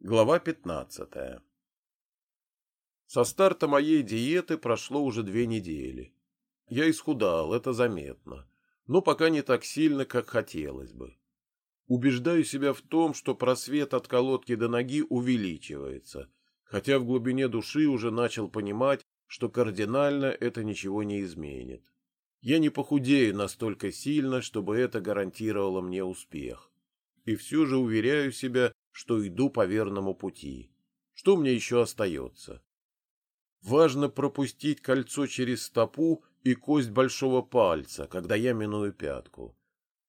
Глава 15. Со старта моей диеты прошло уже две недели. Я исхудал, это заметно, но пока не так сильно, как хотелось бы. Убеждаю себя в том, что просвет от колодки до ноги увеличивается, хотя в глубине души уже начал понимать, что кардинально это ничего не изменит. Я не похудею настолько сильно, чтобы это гарантировало мне успех. И все же уверяю себя, что иду по верному пути. Что мне еще остается? Важно пропустить кольцо через стопу и кость большого пальца, когда я миную пятку.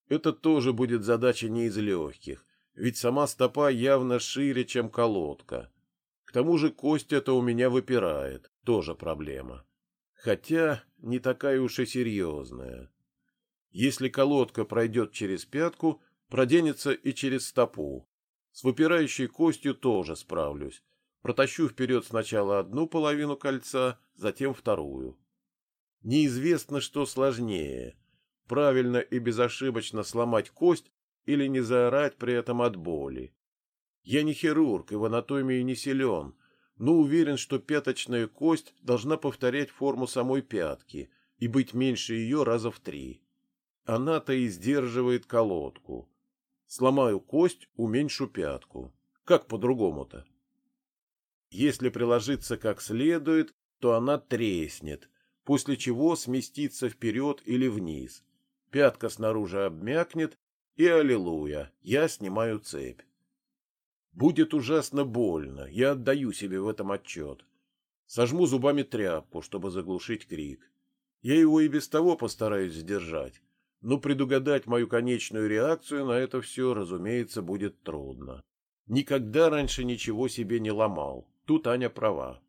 Это тоже будет задача не из легких, ведь сама стопа явно шире, чем колодка. К тому же кость эта у меня выпирает, тоже проблема. Хотя не такая уж и серьезная. Если колодка пройдет через пятку, проденется и через стопу, с выпирающей костью тоже справлюсь. Протащу вперед сначала одну половину кольца, затем вторую. Неизвестно, что сложнее — правильно и безошибочно сломать кость или не заорать при этом от боли. Я не хирург и в анатомии не силен, но уверен, что пяточная кость должна повторять форму самой пятки и быть меньше ее раза в три. Она-то и сдерживает колодку. Сломаю кость, уменьшу пятку. Как по-другому-то? Если приложиться как следует, то она треснет, после чего сместится вперед или вниз. Пятка снаружи обмякнет, и аллилуйя, я снимаю цепь. Будет ужасно больно, я отдаю себе в этом отчет. Сожму зубами тряпку, чтобы заглушить крик. Я его и без того постараюсь сдержать но предугадать мою конечную реакцию на это все, разумеется, будет трудно. Никогда раньше ничего себе не ломал. Тут Аня права.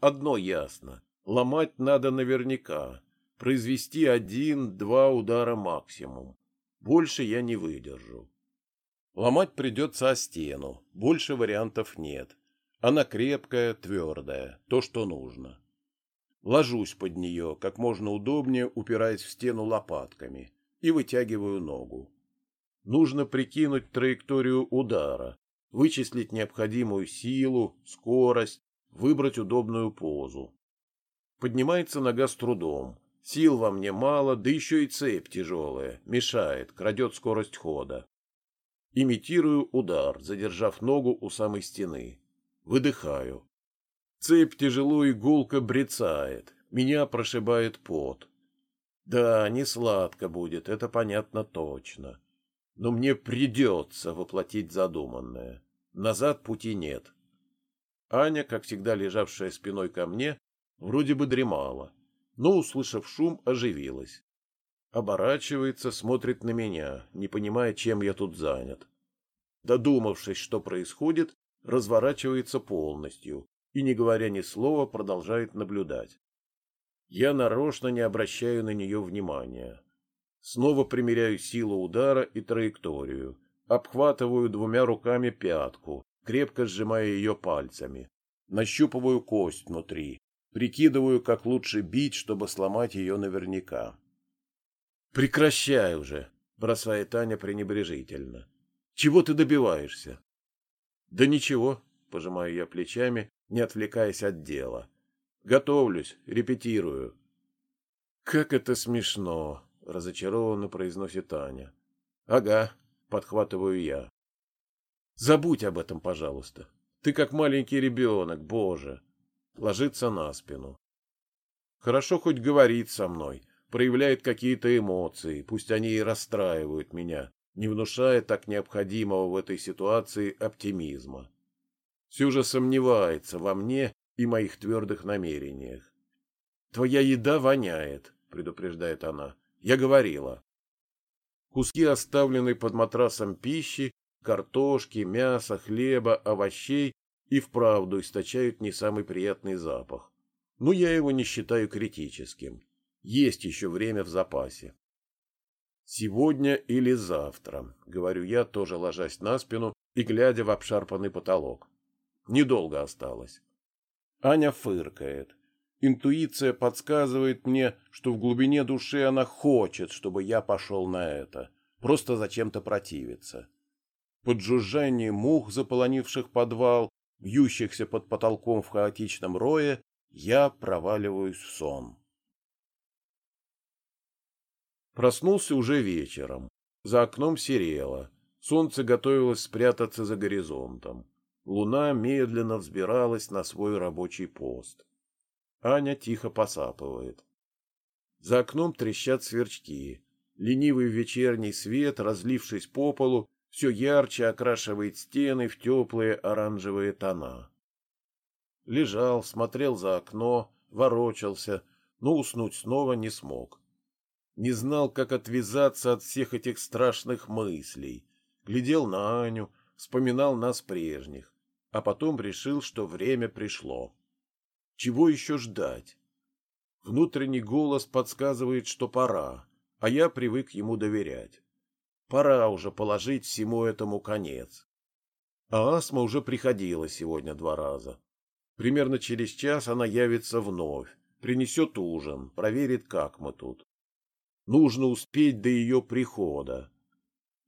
Одно ясно. Ломать надо наверняка. Произвести один-два удара максимум. Больше я не выдержу. Ломать придется о стену. Больше вариантов нет. Она крепкая, твердая. То, что нужно. Ложусь под нее, как можно удобнее упираясь в стену лопатками, и вытягиваю ногу. Нужно прикинуть траекторию удара, вычислить необходимую силу, скорость, выбрать удобную позу. Поднимается нога с трудом. Сил во мне мало, да еще и цепь тяжелая, мешает, крадет скорость хода. Имитирую удар, задержав ногу у самой стены. Выдыхаю. Цепь тяжело и гулко брецает, меня прошибает пот. Да, не сладко будет, это понятно точно. Но мне придется воплотить задуманное. Назад пути нет. Аня, как всегда лежавшая спиной ко мне, вроде бы дремала, но, услышав шум, оживилась. Оборачивается, смотрит на меня, не понимая, чем я тут занят. Додумавшись, что происходит, разворачивается полностью, и, не говоря ни слова, продолжает наблюдать. Я нарочно не обращаю на нее внимания. Снова примеряю силу удара и траекторию, обхватываю двумя руками пятку, крепко сжимая ее пальцами, нащупываю кость внутри, прикидываю, как лучше бить, чтобы сломать ее наверняка. «Прекращай уже!» — бросает Таня пренебрежительно. «Чего ты добиваешься?» «Да ничего», — пожимаю я плечами не отвлекаясь от дела. Готовлюсь, репетирую. Как это смешно, разочарованно произносит Аня. Ага, подхватываю я. Забудь об этом, пожалуйста. Ты как маленький ребенок, боже. Ложится на спину. Хорошо хоть говорит со мной, проявляет какие-то эмоции, пусть они и расстраивают меня, не внушая так необходимого в этой ситуации оптимизма же сомневается во мне и моих твердых намерениях. «Твоя еда воняет», — предупреждает она. «Я говорила». Куски, оставленные под матрасом пищи, картошки, мяса, хлеба, овощей и вправду источают не самый приятный запах. Но я его не считаю критическим. Есть еще время в запасе. «Сегодня или завтра», — говорю я, тоже ложась на спину и глядя в обшарпанный потолок. Недолго осталось. Аня фыркает. Интуиция подсказывает мне, что в глубине души она хочет, чтобы я пошел на это. Просто зачем-то противиться. под жужжание мух, заполонивших подвал, вьющихся под потолком в хаотичном рое, я проваливаюсь в сон. Проснулся уже вечером. За окном серело. Солнце готовилось спрятаться за горизонтом. Луна медленно взбиралась на свой рабочий пост. Аня тихо посапывает. За окном трещат сверчки. Ленивый вечерний свет, разлившись по полу, все ярче окрашивает стены в теплые оранжевые тона. Лежал, смотрел за окно, ворочался, но уснуть снова не смог. Не знал, как отвязаться от всех этих страшных мыслей. Глядел на Аню, вспоминал нас прежних, а потом решил, что время пришло. Чего еще ждать? Внутренний голос подсказывает, что пора, а я привык ему доверять. Пора уже положить всему этому конец. А астма уже приходила сегодня два раза. Примерно через час она явится вновь, принесет ужин, проверит, как мы тут. Нужно успеть до ее прихода.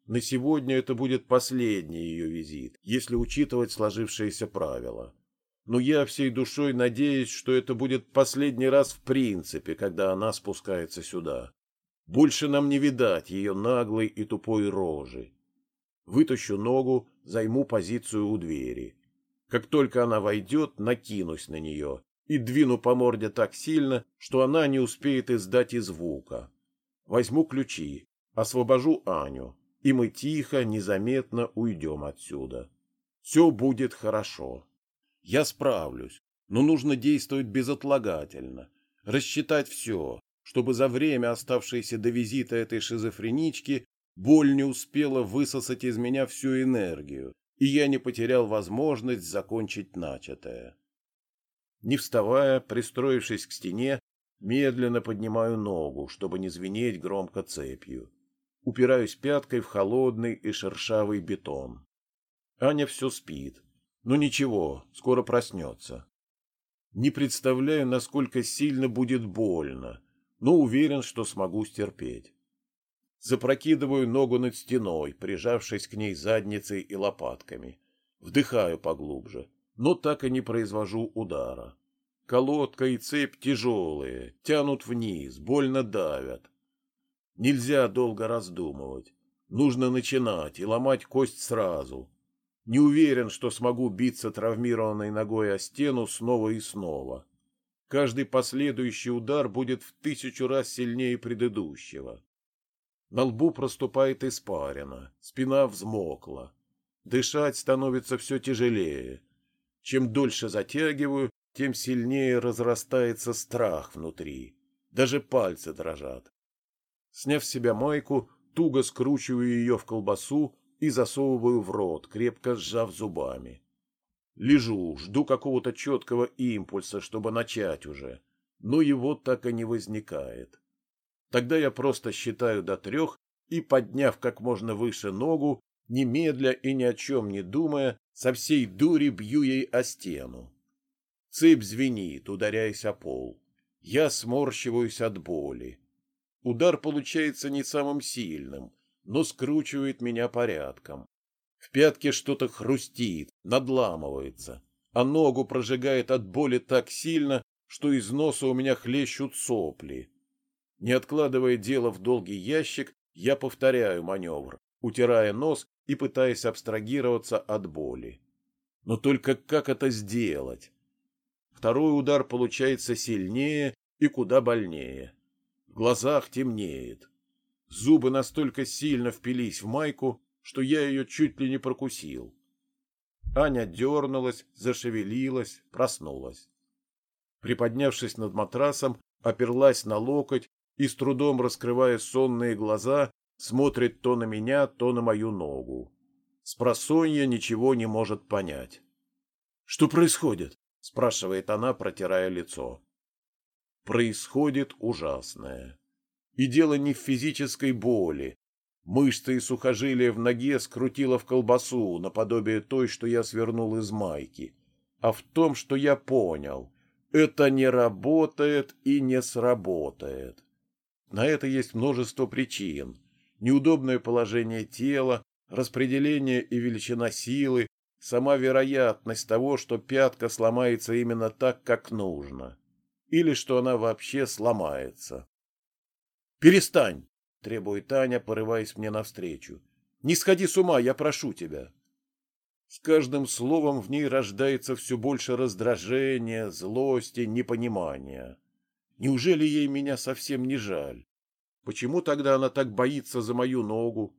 На сегодня это будет последний ее визит, если учитывать сложившиеся правила. Но я всей душой надеюсь, что это будет последний раз в принципе, когда она спускается сюда. Больше нам не видать ее наглой и тупой рожи. Вытащу ногу, займу позицию у двери. Как только она войдет, накинусь на нее и двину по морде так сильно, что она не успеет издать и звука. Возьму ключи, освобожу Аню, и мы тихо, незаметно уйдем отсюда. Все будет хорошо. Я справлюсь, но нужно действовать безотлагательно, рассчитать все, чтобы за время, оставшееся до визита этой шизофренички, боль не успела высосать из меня всю энергию, и я не потерял возможность закончить начатое. Не вставая, пристроившись к стене, медленно поднимаю ногу, чтобы не звенеть громко цепью. Упираюсь пяткой в холодный и шершавый бетон. Аня все спит. Но ничего, скоро проснется. Не представляю, насколько сильно будет больно, но уверен, что смогу стерпеть. Запрокидываю ногу над стеной, прижавшись к ней задницей и лопатками. Вдыхаю поглубже, но так и не произвожу удара. Колодка и цепь тяжелые, тянут вниз, больно давят. Нельзя долго раздумывать. Нужно начинать и ломать кость сразу. Не уверен, что смогу биться травмированной ногой о стену снова и снова. Каждый последующий удар будет в тысячу раз сильнее предыдущего. На лбу проступает испарина, спина взмокла. Дышать становится все тяжелее. Чем дольше затягиваю, тем сильнее разрастается страх внутри. Даже пальцы дрожат. Сняв с себя майку, туго скручиваю ее в колбасу и засовываю в рот, крепко сжав зубами. Лежу, жду какого-то четкого импульса, чтобы начать уже, но его так и не возникает. Тогда я просто считаю до трех и, подняв как можно выше ногу, немедля и ни о чем не думая, со всей дури бью ей о стену. Цепь звенит, ударяясь о пол. Я сморщиваюсь от боли. Удар получается не самым сильным, но скручивает меня порядком. В пятке что-то хрустит, надламывается, а ногу прожигает от боли так сильно, что из носа у меня хлещут сопли. Не откладывая дело в долгий ящик, я повторяю маневр, утирая нос и пытаясь абстрагироваться от боли. Но только как это сделать? Второй удар получается сильнее и куда больнее. Глазах темнеет. Зубы настолько сильно впились в майку, что я ее чуть ли не прокусил. Аня дернулась, зашевелилась, проснулась. Приподнявшись над матрасом, оперлась на локоть и, с трудом раскрывая сонные глаза, смотрит то на меня, то на мою ногу. Спросонья ничего не может понять. — Что происходит? — спрашивает она, протирая лицо. Происходит ужасное. И дело не в физической боли, Мышцы и сухожилия в ноге скрутило в колбасу, наподобие той, что я свернул из майки. А в том, что я понял, это не работает и не сработает. На это есть множество причин. Неудобное положение тела, распределение и величина силы, сама вероятность того, что пятка сломается именно так, как нужно, или что она вообще сломается. «Перестань!» — требует Таня, порываясь мне навстречу. «Не сходи с ума, я прошу тебя!» С каждым словом в ней рождается все больше раздражения, злости, непонимания. Неужели ей меня совсем не жаль? Почему тогда она так боится за мою ногу?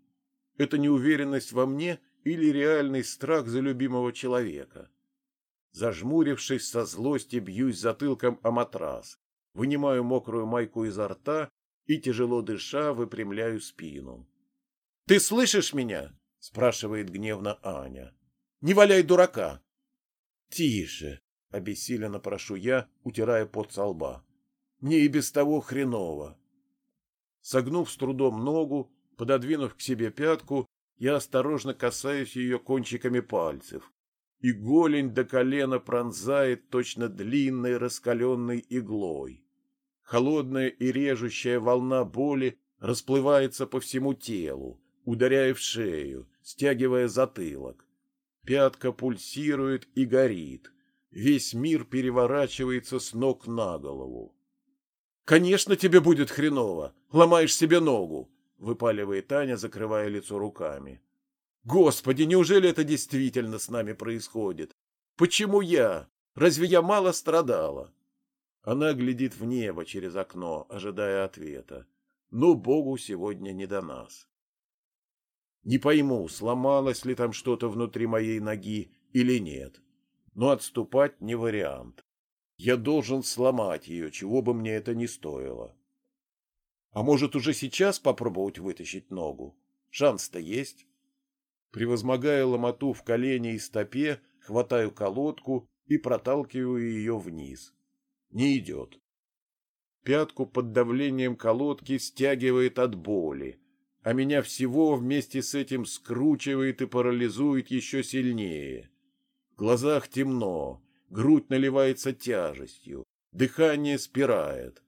Это неуверенность во мне или реальный страх за любимого человека? Зажмурившись со злости, бьюсь затылком о матрас, вынимаю мокрую майку изо рта и, тяжело дыша, выпрямляю спину. — Ты слышишь меня? — спрашивает гневно Аня. — Не валяй дурака! — Тише! — обессиленно прошу я, утирая пот со лба. — Мне и без того хреново. Согнув с трудом ногу, пододвинув к себе пятку, я осторожно касаюсь ее кончиками пальцев, и голень до колена пронзает точно длинной раскаленной иглой. Холодная и режущая волна боли расплывается по всему телу, ударяя в шею, стягивая затылок. Пятка пульсирует и горит. Весь мир переворачивается с ног на голову. «Конечно тебе будет хреново! Ломаешь себе ногу!» — выпаливает Таня, закрывая лицо руками. «Господи, неужели это действительно с нами происходит? Почему я? Разве я мало страдала?» Она глядит в небо через окно, ожидая ответа. Но Богу сегодня не до нас. Не пойму, сломалось ли там что-то внутри моей ноги или нет. Но отступать не вариант. Я должен сломать ее, чего бы мне это ни стоило. А может, уже сейчас попробовать вытащить ногу? Шанс-то есть. Превозмогая ломоту в колене и стопе, хватаю колодку и проталкиваю ее вниз не идет. Пятку под давлением колодки стягивает от боли, а меня всего вместе с этим скручивает и парализует еще сильнее. В глазах темно, грудь наливается тяжестью, дыхание спирает.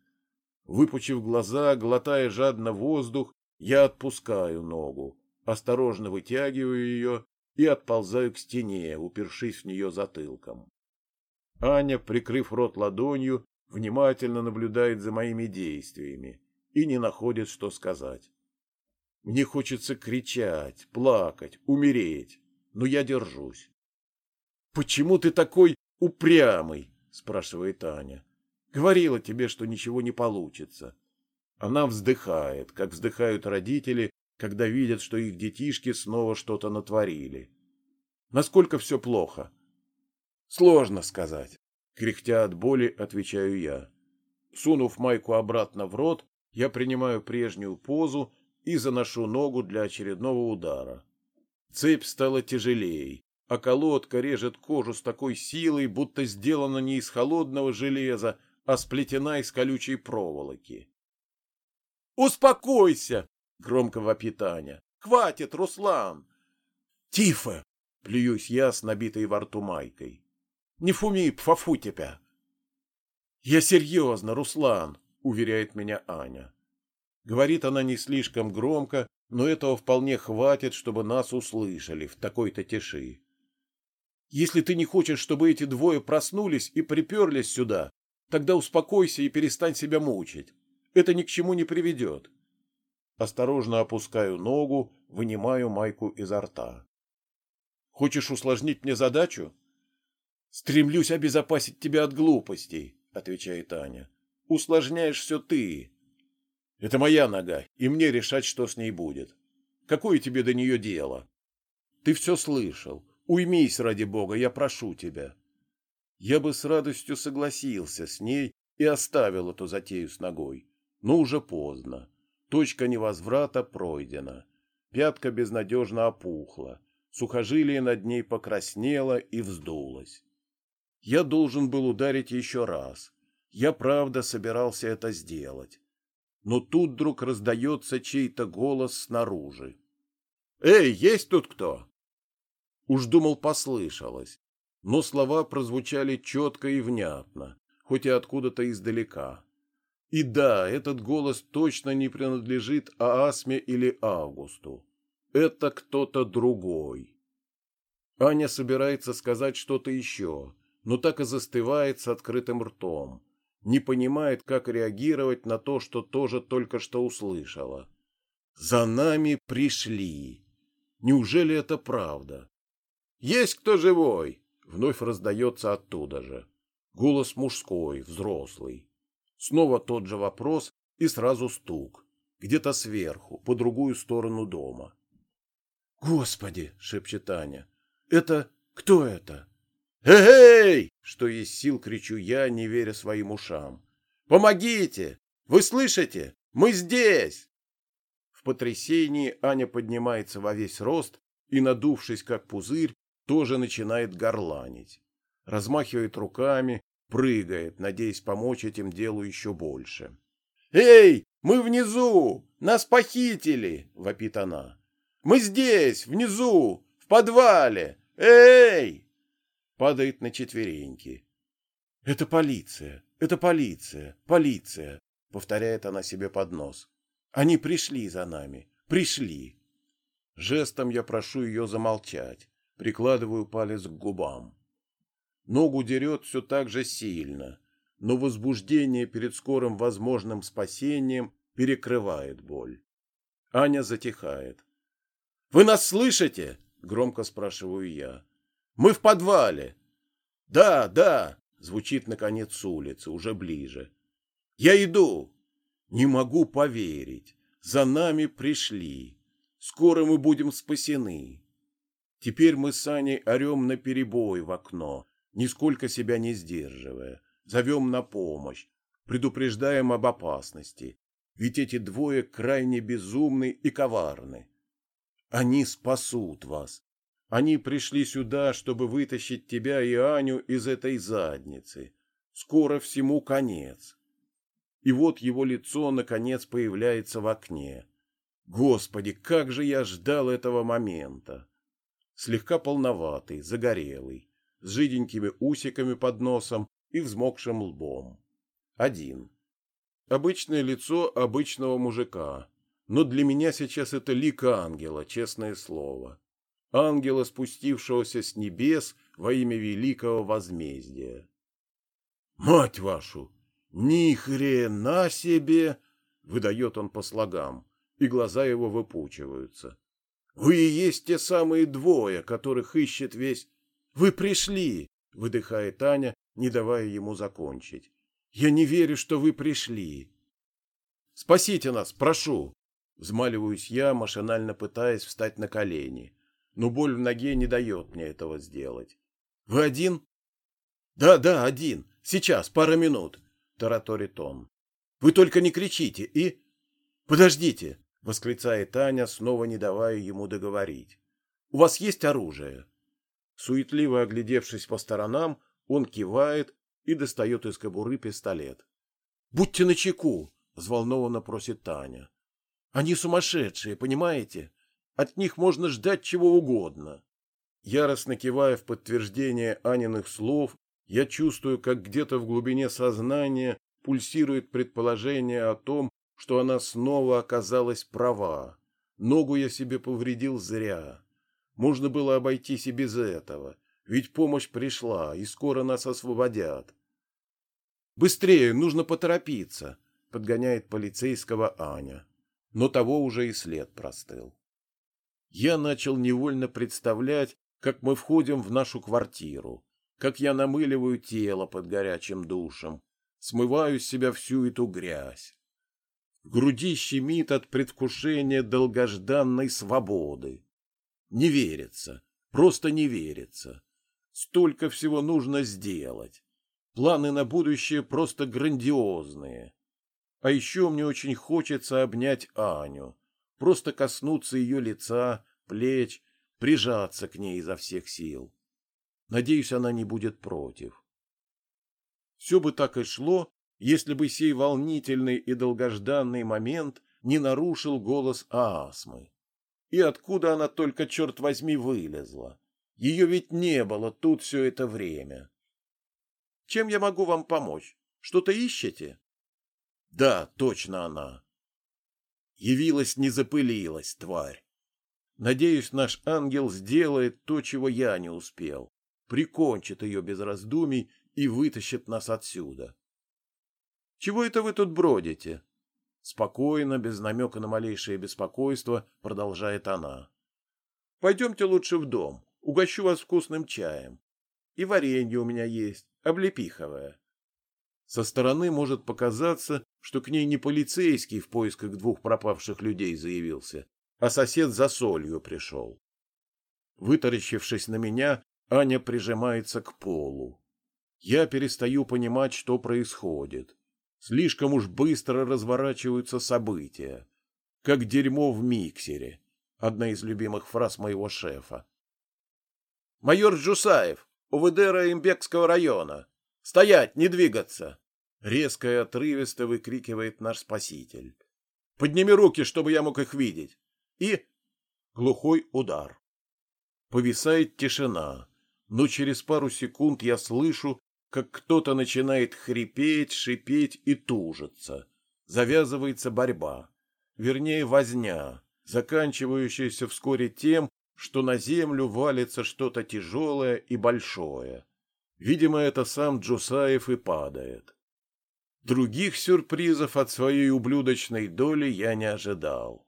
Выпучив глаза, глотая жадно воздух, я отпускаю ногу, осторожно вытягиваю ее и отползаю к стене, упершись в нее затылком. Аня, прикрыв рот ладонью, внимательно наблюдает за моими действиями и не находит, что сказать. Мне хочется кричать, плакать, умереть, но я держусь. — Почему ты такой упрямый? — спрашивает Аня. — Говорила тебе, что ничего не получится. Она вздыхает, как вздыхают родители, когда видят, что их детишки снова что-то натворили. Насколько все плохо? Сложно сказать. Кряхтя от боли, отвечаю я. Сунув майку обратно в рот, я принимаю прежнюю позу и заношу ногу для очередного удара. Цепь стала тяжелее, а колодка режет кожу с такой силой, будто сделана не из холодного железа, а сплетена из колючей проволоки. «Успокойся!» — громко вопит Аня. «Хватит, Руслан!» «Тифа!» — плююсь я с набитой во рту майкой. Не фуми, пфафу тебя. Я серьезно, Руслан, уверяет меня Аня. Говорит она не слишком громко, но этого вполне хватит, чтобы нас услышали в такой-то тиши. Если ты не хочешь, чтобы эти двое проснулись и приперлись сюда, тогда успокойся и перестань себя мучить. Это ни к чему не приведет. Осторожно опускаю ногу, вынимаю майку изо рта. Хочешь усложнить мне задачу? «Стремлюсь обезопасить тебя от глупостей», — отвечает Аня. «Усложняешь все ты. Это моя нога, и мне решать, что с ней будет. Какое тебе до нее дело? Ты все слышал. Уймись, ради бога, я прошу тебя». Я бы с радостью согласился с ней и оставил эту затею с ногой. Но уже поздно. Точка невозврата пройдена. Пятка безнадежно опухла. Сухожилие над ней покраснело и вздулось. Я должен был ударить еще раз. Я правда собирался это сделать. Но тут вдруг раздается чей-то голос снаружи. «Эй, есть тут кто?» Уж думал, послышалось. Но слова прозвучали четко и внятно, хоть и откуда-то издалека. И да, этот голос точно не принадлежит Аасме или Августу. Это кто-то другой. Аня собирается сказать что-то еще, но так и застывает с открытым ртом. Не понимает, как реагировать на то, что тоже только что услышала. «За нами пришли!» Неужели это правда? «Есть кто живой?» — вновь раздается оттуда же. Голос мужской, взрослый. Снова тот же вопрос и сразу стук. Где-то сверху, по другую сторону дома. «Господи!» — шепчет Аня. «Это... кто это?» «Эй!» — что есть сил, кричу я, не веря своим ушам. «Помогите! Вы слышите? Мы здесь!» В потрясении Аня поднимается во весь рост и, надувшись как пузырь, тоже начинает горланить. Размахивает руками, прыгает, надеясь помочь этим делу еще больше. «Эй, мы внизу! Нас похитили!» — вопит она. «Мы здесь, внизу, в подвале! Эй!» Падает на четвереньки. «Это полиция! Это полиция! Полиция!» — повторяет она себе под нос. Они пришли за нами, пришли. Жестом я прошу ее замолчать, прикладываю палец к губам. Ногу дерет все так же сильно, но возбуждение перед скорым возможным спасением перекрывает боль. Аня затихает. «Вы нас слышите?» — громко спрашиваю я. «Мы в подвале». «Да, да», — звучит наконец с улицы, уже ближе. «Я иду». Не могу поверить. За нами пришли. Скоро мы будем спасены. Теперь мы с Аней орем наперебой в окно, нисколько себя не сдерживая. Зовем на помощь, предупреждаем об опасности. Ведь эти двое крайне безумны и коварны. Они спасут вас. Они пришли сюда, чтобы вытащить тебя и Аню из этой задницы. Скоро всему конец. И вот его лицо, наконец, появляется в окне. Господи, как же я ждал этого момента! Слегка полноватый, загорелый, с жиденькими усиками под носом и взмокшим лбом. Один. Обычное лицо обычного мужика, но для меня сейчас это лик ангела, честное слово. Ангела, спустившегося с небес во имя великого возмездия. «Мать вашу!» «Ни хрена себе!» — выдает он по слогам, и глаза его выпучиваются. «Вы и есть те самые двое, которых ищет весь...» «Вы пришли!» — выдыхает Аня, не давая ему закончить. «Я не верю, что вы пришли!» «Спасите нас, прошу!» Взмаливаюсь я, машинально пытаясь встать на колени, но боль в ноге не дает мне этого сделать. «Вы один?» «Да, да, один. Сейчас, пара минут тараторит он. «Вы только не кричите и...» «Подождите!» — восклицает Таня, снова не давая ему договорить. «У вас есть оружие?» Суетливо оглядевшись по сторонам, он кивает и достает из кобуры пистолет. «Будьте начеку!» — взволнованно просит Таня. «Они сумасшедшие, понимаете? От них можно ждать чего угодно». Яростно кивая в подтверждение Аниных слов я чувствую, как где-то в глубине сознания пульсирует предположение о том, что она снова оказалась права. Ногу я себе повредил зря. Можно было обойтись и без этого, ведь помощь пришла, и скоро нас освободят. «Быстрее, нужно поторопиться», — подгоняет полицейского Аня. Но того уже и след простыл. Я начал невольно представлять, как мы входим в нашу квартиру, как я намыливаю тело под горячим душем, смываю с себя всю эту грязь. В груди щемит от предвкушения долгожданной свободы. Не верится, просто не верится. Столько всего нужно сделать. Планы на будущее просто грандиозные. А еще мне очень хочется обнять Аню, просто коснуться ее лица, плеч, прижаться к ней изо всех сил. Надеюсь, она не будет против. Все бы так и шло, если бы сей волнительный и долгожданный момент не нарушил голос Аасмы. И откуда она только, черт возьми, вылезла? Ее ведь не было тут все это время. Чем я могу вам помочь? Что-то ищете? Да, точно она. Явилась, не запылилась, тварь. Надеюсь, наш ангел сделает то, чего я не успел, прикончит ее без раздумий и вытащит нас отсюда. — Чего это вы тут бродите? Спокойно, без намека на малейшее беспокойство, продолжает она. — Пойдемте лучше в дом, угощу вас вкусным чаем. И варенье у меня есть, облепиховое. Со стороны может показаться, что к ней не полицейский в поисках двух пропавших людей заявился, а сосед за солью пришел. Вытаращившись на меня, Аня прижимается к полу. Я перестаю понимать, что происходит. Слишком уж быстро разворачиваются события. Как дерьмо в миксере. Одна из любимых фраз моего шефа. «Майор Джусаев, УВД Раимбекского района! Стоять, не двигаться!» Резко и отрывисто выкрикивает наш спаситель. «Подними руки, чтобы я мог их видеть!» И глухой удар. Повисает тишина, но через пару секунд я слышу, как кто-то начинает хрипеть, шипеть и тужиться. Завязывается борьба, вернее возня, заканчивающаяся вскоре тем, что на землю валится что-то тяжелое и большое. Видимо, это сам Джусаев и падает. Других сюрпризов от своей ублюдочной доли я не ожидал.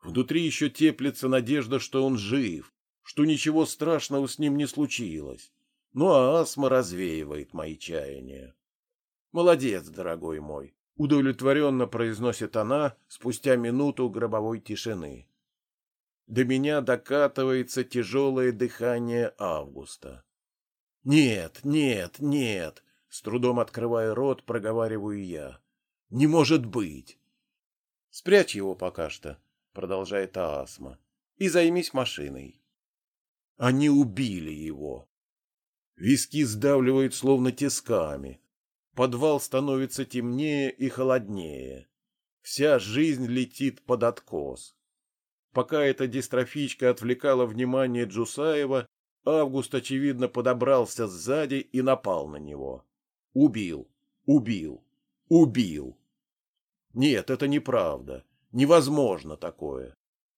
Внутри еще теплится надежда, что он жив, что ничего страшного с ним не случилось. Ну а астма развеивает мои чаяния. Молодец, дорогой мой, удовлетворенно произносит она спустя минуту гробовой тишины. До меня докатывается тяжелое дыхание Августа. Нет, нет, нет, с трудом открывая рот, проговариваю я. Не может быть. Спрячь его пока что, продолжает Аасма, и займись машиной. Они убили его. Виски сдавливают словно тисками. Подвал становится темнее и холоднее. Вся жизнь летит под откос. Пока эта дистрофичка отвлекала внимание Джусаева, Август, очевидно, подобрался сзади и напал на него. Убил, убил, убил. Нет, это неправда. Невозможно такое.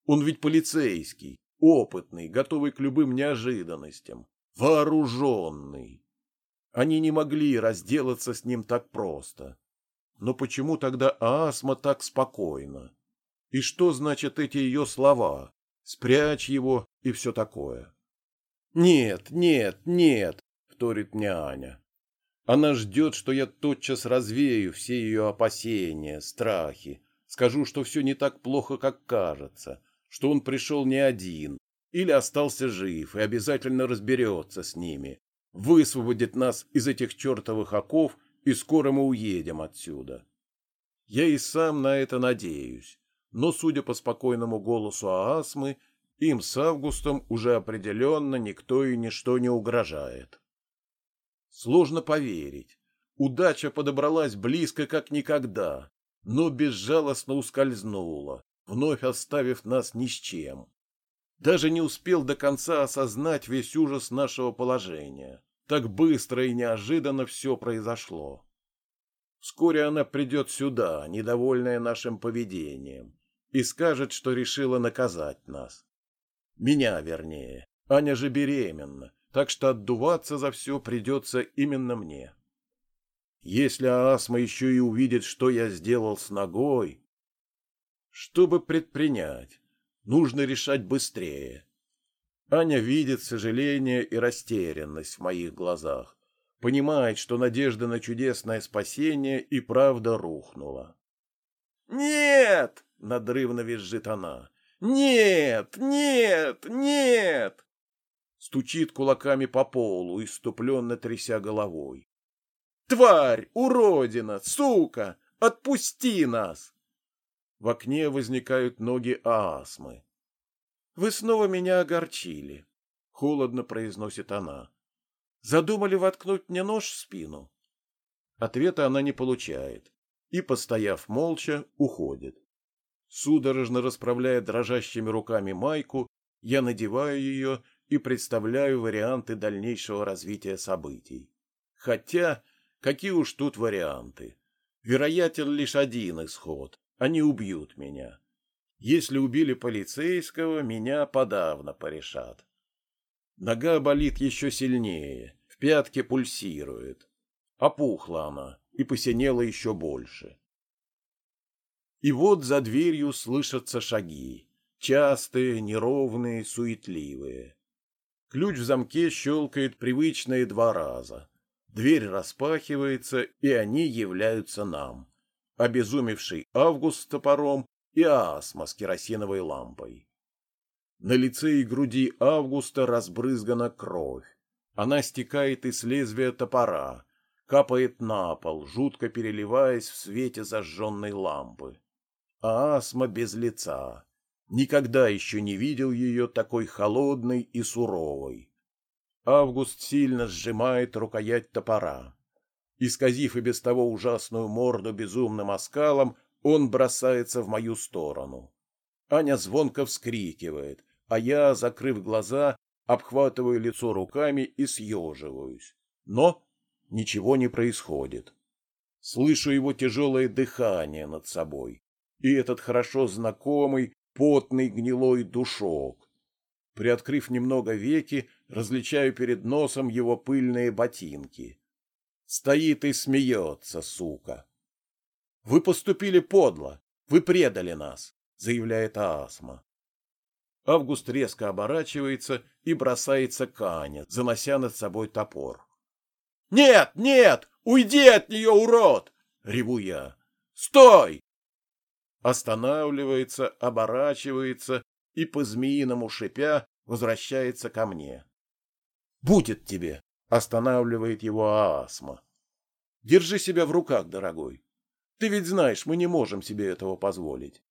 Он ведь полицейский, опытный, готовый к любым неожиданностям вооруженный. Они не могли разделаться с ним так просто. Но почему тогда Асма так спокойна? И что значат эти ее слова? Спрячь его и все такое. Нет, нет, нет, вторит мне Аня. Она ждет, что я тотчас развею все ее опасения, страхи, скажу, что все не так плохо, как кажется, что он пришел не один, или остался жив и обязательно разберется с ними, высвободит нас из этих чертовых оков, и скоро мы уедем отсюда. Я и сам на это надеюсь, но, судя по спокойному голосу Аасмы, им с Августом уже определенно никто и ничто не угрожает. Сложно поверить. Удача подобралась близко, как никогда, но безжалостно ускользнула, вновь оставив нас ни с чем даже не успел до конца осознать весь ужас нашего положения. Так быстро и неожиданно все произошло. Вскоре она придет сюда, недовольная нашим поведением, и скажет, что решила наказать нас. Меня, вернее. Аня же беременна, так что отдуваться за все придется именно мне. Если Асма еще и увидит, что я сделал с ногой... Что бы предпринять? Нужно решать быстрее. Аня видит сожаление и растерянность в моих глазах, понимает, что надежда на чудесное спасение и правда рухнула. «Нет!» — надрывно визжит она. «Нет! Нет! Нет!» Стучит кулаками по полу, иступленно тряся головой. «Тварь! Уродина! Сука! Отпусти нас!» В окне возникают ноги Аасмы. «Вы снова меня огорчили», — холодно произносит она. «Задумали воткнуть мне нож в спину?» Ответа она не получает и, постояв молча, уходит. Судорожно расправляя дрожащими руками майку, я надеваю ее и представляю варианты дальнейшего развития событий. Хотя, какие уж тут варианты? Вероятен лишь один исход они убьют меня. Если убили полицейского, меня подавно порешат. Нога болит еще сильнее, в пятке пульсирует. Опухла она и посинела еще больше. И вот за дверью слышатся шаги, частые, неровные, суетливые. Ключ в замке щелкает привычные два раза. Дверь распахивается, и они являются нам. Обезумевший Август с топором и Асма с керосиновой лампой. На лице и груди Августа разбрызгана кровь. Она стекает из лезвия топора, капает на пол, жутко переливаясь в свете зажженной лампы. А Асма без лица. Никогда еще не видел ее такой холодной и суровой. Август сильно сжимает рукоять топора. Исказив и без того ужасную морду безумным оскалом, он бросается в мою сторону. Аня звонко вскрикивает, а я, закрыв глаза, обхватываю лицо руками и съеживаюсь. Но ничего не происходит. Слышу его тяжелое дыхание над собой и этот хорошо знакомый потный гнилой душок. Приоткрыв немного веки, различаю перед носом его пыльные ботинки. Стоит и смеется, сука. Вы поступили подло. Вы предали нас, заявляет Асма. Август резко оборачивается и бросается к Ане, занося над собой топор. «Нет, нет! Уйди от нее, урод!» — реву я. «Стой!» Останавливается, оборачивается и, по-змеиному шипя, возвращается ко мне. «Будет тебе!» — останавливает его Асма. «Держи себя в руках, дорогой. Ты ведь знаешь, мы не можем себе этого позволить.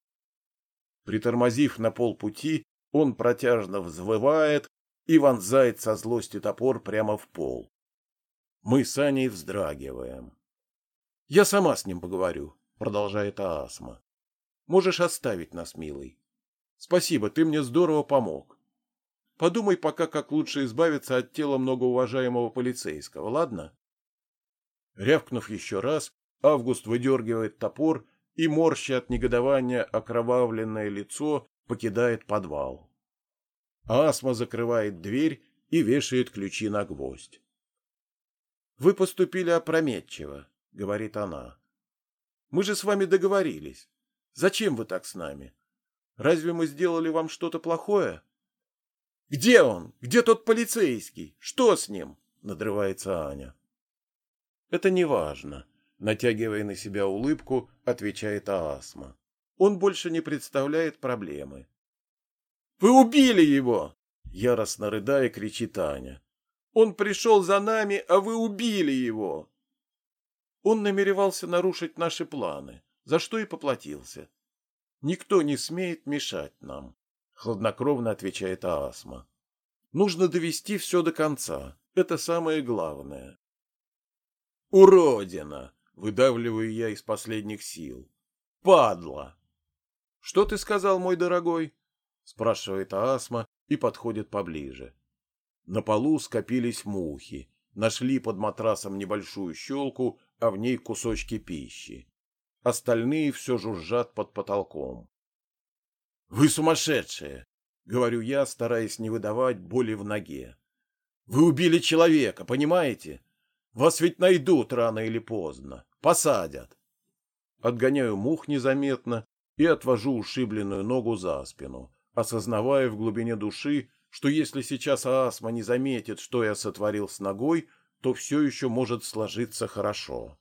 Притормозив на полпути, он протяжно взвывает и вонзает со злости топор прямо в пол. Мы с Аней вздрагиваем. «Я сама с ним поговорю», — продолжает Асма. «Можешь оставить нас, милый. Спасибо, ты мне здорово помог. Подумай пока, как лучше избавиться от тела многоуважаемого полицейского, ладно?» Рявкнув еще раз, Август выдергивает топор и, морща от негодования окровавленное лицо, покидает подвал. Асма закрывает дверь и вешает ключи на гвоздь. «Вы поступили опрометчиво», — говорит она. «Мы же с вами договорились. Зачем вы так с нами? Разве мы сделали вам что-то плохое?» «Где он? Где тот полицейский? Что с ним?» — надрывается Аня. «Это не важно натягивая на себя улыбку, отвечает Аасма. Он больше не представляет проблемы. «Вы убили его!» — яростно рыдая кричит Аня. «Он пришел за нами, а вы убили его!» Он намеревался нарушить наши планы, за что и поплатился. «Никто не смеет мешать нам», — хладнокровно отвечает Аасма. «Нужно довести все до конца. Это самое главное». «Уродина!» Выдавливаю я из последних сил. Падла! Что ты сказал, мой дорогой? Спрашивает Асма и подходит поближе. На полу скопились мухи. Нашли под матрасом небольшую щелку, а в ней кусочки пищи. Остальные все жужжат под потолком. «Вы сумасшедшие!» — говорю я, стараясь не выдавать боли в ноге. «Вы убили человека, понимаете? Вас ведь найдут рано или поздно. Посадят. Отгоняю мух незаметно и отвожу ушибленную ногу за спину, осознавая в глубине души, что если сейчас Асма не заметит, что я сотворил с ногой, то все еще может сложиться хорошо.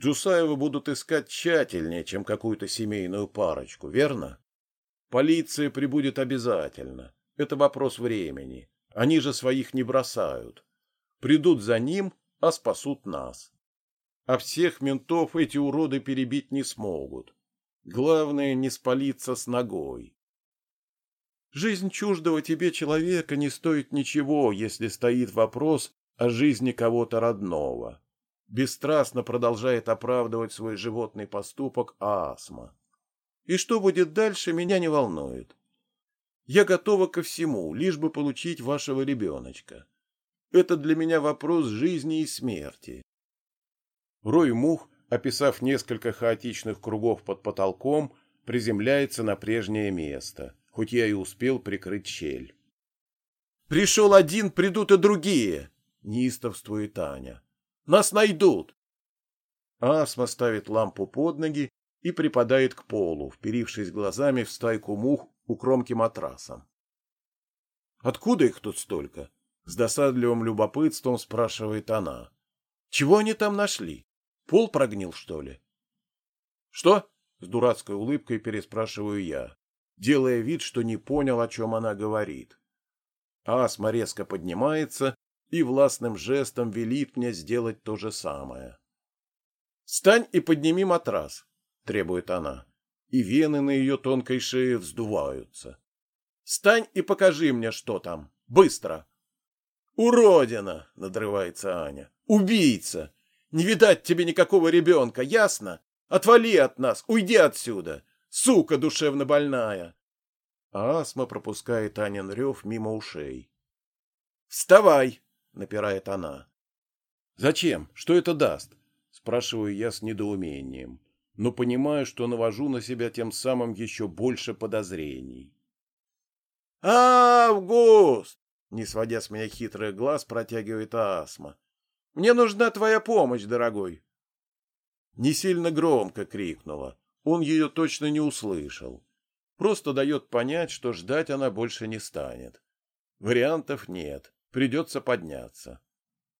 Джусаева будут искать тщательнее, чем какую-то семейную парочку, верно? Полиция прибудет обязательно. Это вопрос времени. Они же своих не бросают. Придут за ним, а спасут нас. А всех ментов эти уроды перебить не смогут. Главное не спалиться с ногой. Жизнь чуждого тебе человека не стоит ничего, если стоит вопрос о жизни кого-то родного. Бесстрастно продолжает оправдывать свой животный поступок Асма. И что будет дальше, меня не волнует. Я готова ко всему, лишь бы получить вашего ребеночка. Это для меня вопрос жизни и смерти. Рой мух, описав несколько хаотичных кругов под потолком, приземляется на прежнее место, хоть я и успел прикрыть щель. «Пришел один, придут и другие!» — неистовствует Аня. «Нас найдут!» Асма ставит лампу под ноги и припадает к полу, вперившись глазами в стайку мух у кромки матраса. «Откуда их тут столько?» — с досадливым любопытством спрашивает она. «Чего они там нашли? Пол прогнил, что ли?» «Что?» — с дурацкой улыбкой переспрашиваю я, делая вид, что не понял, о чем она говорит. Асма резко поднимается и властным жестом велит мне сделать то же самое. «Встань и подними матрас», — требует она, и вены на ее тонкой шее вздуваются. «Встань и покажи мне, что там. Быстро!» «Уродина!» — надрывается Аня. «Убийца! Не видать тебе никакого ребенка, ясно? Отвали от нас, уйди отсюда! Сука душевно больная!» А астма пропускает Анин рев мимо ушей. «Вставай!» — напирает она. «Зачем? Что это даст?» — спрашиваю я с недоумением, но понимаю, что навожу на себя тем самым еще больше подозрений. «Август!» — не сводя с меня хитрый глаз, протягивает Асма. «Мне нужна твоя помощь, дорогой!» Не сильно громко крикнула. Он ее точно не услышал. Просто дает понять, что ждать она больше не станет. Вариантов нет, придется подняться.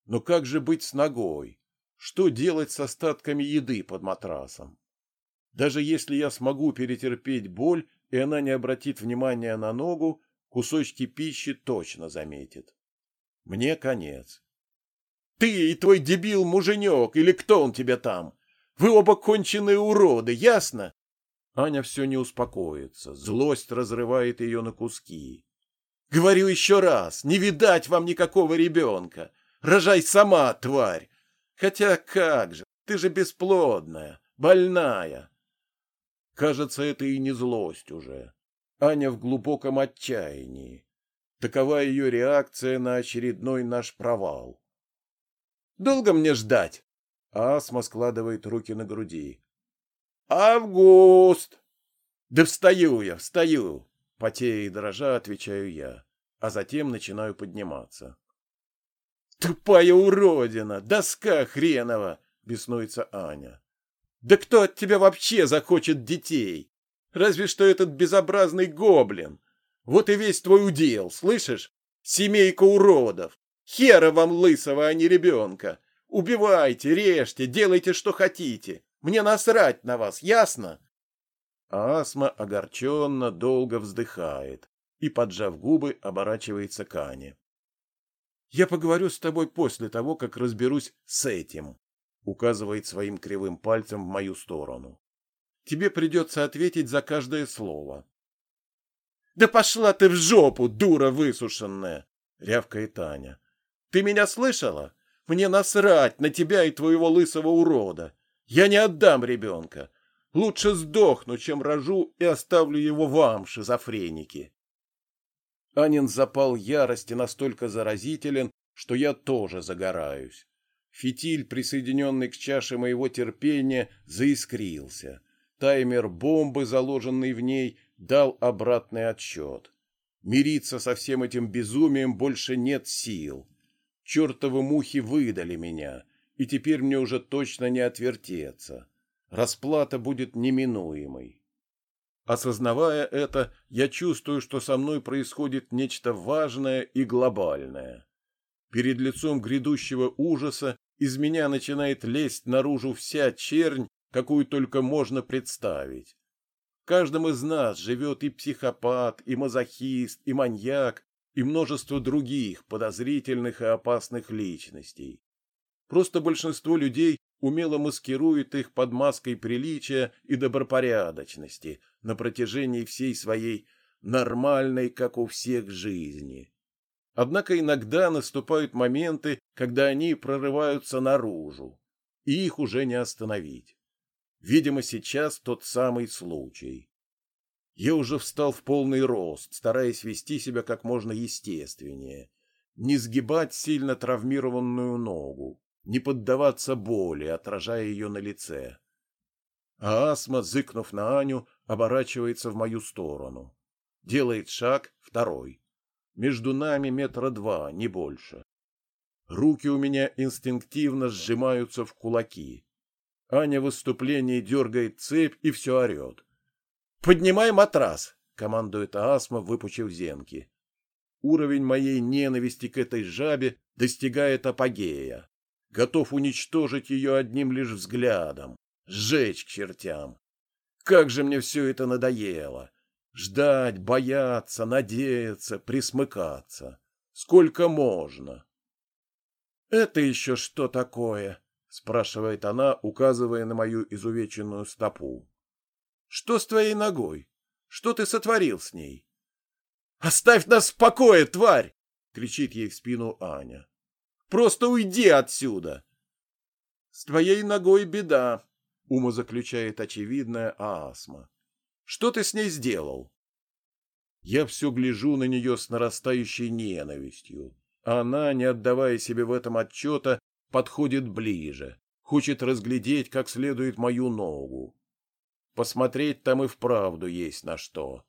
Но как же быть с ногой? Что делать с остатками еды под матрасом? Даже если я смогу перетерпеть боль, и она не обратит внимания на ногу, кусочки пищи точно заметит. Мне конец. Ты и твой дебил-муженек, или кто он тебе там? Вы оба конченые уроды, ясно? Аня все не успокоится, злость разрывает ее на куски. Говорю еще раз, не видать вам никакого ребенка. Рожай сама, тварь. Хотя как же, ты же бесплодная, больная. Кажется, это и не злость уже. Аня в глубоком отчаянии. Такова ее реакция на очередной наш провал. «Долго мне ждать?» Асма складывает руки на груди. «Август!» «Да встаю я, встаю!» Потея и дрожа, отвечаю я, а затем начинаю подниматься. «Тупая уродина! Доска хренова!» — беснуется Аня. «Да кто от тебя вообще захочет детей? Разве что этот безобразный гоблин. Вот и весь твой удел, слышишь? Семейка уродов! Хера вам лысого, а не ребенка! Убивайте, режьте, делайте, что хотите. Мне насрать на вас, ясно?» Асма огорченно долго вздыхает и, поджав губы, оборачивается к Ане. «Я поговорю с тобой после того, как разберусь с этим», указывает своим кривым пальцем в мою сторону. «Тебе придется ответить за каждое слово». «Да пошла ты в жопу, дура высушенная!» — рявкает Аня. «Ты меня слышала? Мне насрать на тебя и твоего лысого урода. Я не отдам ребенка. Лучше сдохну, чем рожу и оставлю его вам, шизофреники. Анин запал ярости настолько заразителен, что я тоже загораюсь. Фитиль, присоединенный к чаше моего терпения, заискрился. Таймер бомбы, заложенный в ней, дал обратный отсчет. Мириться со всем этим безумием больше нет сил. Чертовы мухи выдали меня, и теперь мне уже точно не отвертеться. Расплата будет неминуемой. Осознавая это, я чувствую, что со мной происходит нечто важное и глобальное. Перед лицом грядущего ужаса из меня начинает лезть наружу вся чернь, какую только можно представить. В каждом из нас живет и психопат, и мазохист, и маньяк, и множество других подозрительных и опасных личностей. Просто большинство людей умело маскирует их под маской приличия и добропорядочности на протяжении всей своей нормальной, как у всех, жизни. Однако иногда наступают моменты, когда они прорываются наружу, и их уже не остановить. Видимо, сейчас тот самый случай. Я уже встал в полный рост, стараясь вести себя как можно естественнее, не сгибать сильно травмированную ногу, не поддаваться боли, отражая ее на лице. а астма, зыкнув на Аню, оборачивается в мою сторону. Делает шаг, второй. Между нами метра два, не больше. Руки у меня инстинктивно сжимаются в кулаки. Аня в выступлении дергает цепь и все орет. «Поднимай матрас!» — командует Асма, выпучив зенки. Уровень моей ненависти к этой жабе достигает апогея. Готов уничтожить ее одним лишь взглядом. Сжечь к чертям. Как же мне все это надоело. Ждать, бояться, надеяться, присмыкаться. Сколько можно? «Это еще что такое?» — спрашивает она, указывая на мою изувеченную стопу. «Что с твоей ногой? Что ты сотворил с ней?» «Оставь нас в покое, тварь!» — кричит ей в спину Аня. «Просто уйди отсюда!» «С твоей ногой беда», умозаключает очевидная Аасма. Что ты с ней сделал? Я все гляжу на нее с нарастающей ненавистью. Она, не отдавая себе в этом отчета, подходит ближе, хочет разглядеть как следует мою ногу. Посмотреть там и вправду есть на что.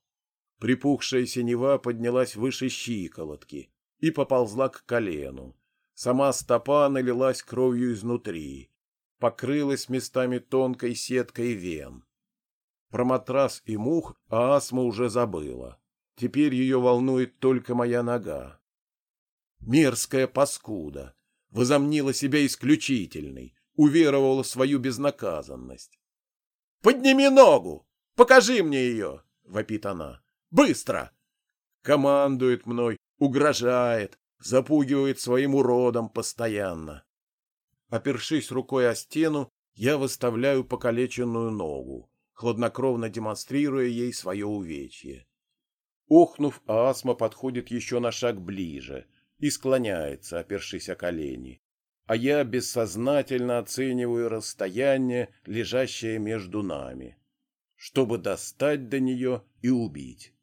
Припухшая синева поднялась выше щиколотки и поползла к колену. Сама стопа налилась кровью изнутри, покрылась местами тонкой сеткой вен. Про матрас и мух Асма уже забыла. Теперь ее волнует только моя нога. Мерзкая паскуда. Возомнила себя исключительной, уверовала в свою безнаказанность. «Подними ногу! Покажи мне ее!» — вопит она. «Быстро!» Командует мной, угрожает, запугивает своим уродом постоянно. Опершись рукой о стену, я выставляю покалеченную ногу, хладнокровно демонстрируя ей свое увечье. Охнув, астма подходит еще на шаг ближе и склоняется, опершись о колени, а я бессознательно оцениваю расстояние, лежащее между нами, чтобы достать до нее и убить.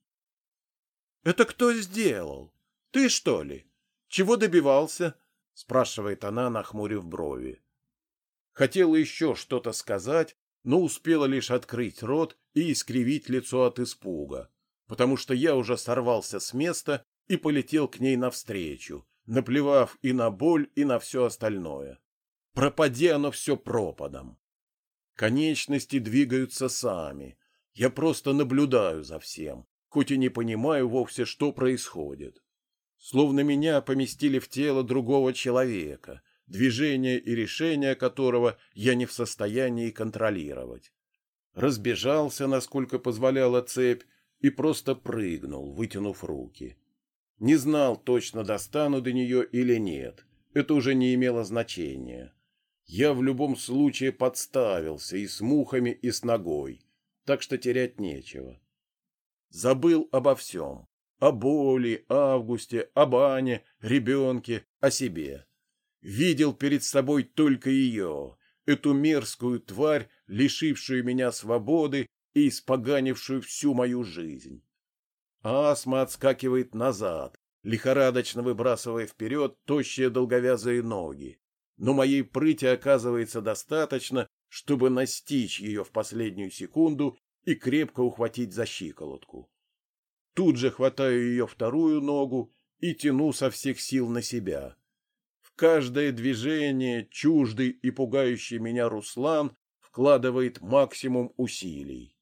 «Это кто сделал? Ты, что ли? Чего добивался?» спрашивает она, нахмурив брови. Хотела еще что-то сказать, но успела лишь открыть рот и искривить лицо от испуга, потому что я уже сорвался с места и полетел к ней навстречу, наплевав и на боль, и на все остальное. Пропади оно все пропадом. Конечности двигаются сами. Я просто наблюдаю за всем, хоть и не понимаю вовсе, что происходит словно меня поместили в тело другого человека, движение и решение которого я не в состоянии контролировать. Разбежался, насколько позволяла цепь, и просто прыгнул, вытянув руки. Не знал, точно достану до нее или нет. Это уже не имело значения. Я в любом случае подставился и с мухами, и с ногой, так что терять нечего. Забыл обо всем. О боли, Августе, об Ане, ребенке, о себе. Видел перед собой только ее, эту мерзкую тварь, лишившую меня свободы и испоганившую всю мою жизнь. Асма отскакивает назад, лихорадочно выбрасывая вперед тощие долговязые ноги. Но моей прыти оказывается достаточно, чтобы настичь ее в последнюю секунду и крепко ухватить за щиколотку. Тут же хватаю ее вторую ногу и тяну со всех сил на себя. Каждое движение чуждый и пугающий меня Руслан вкладывает максимум усилий.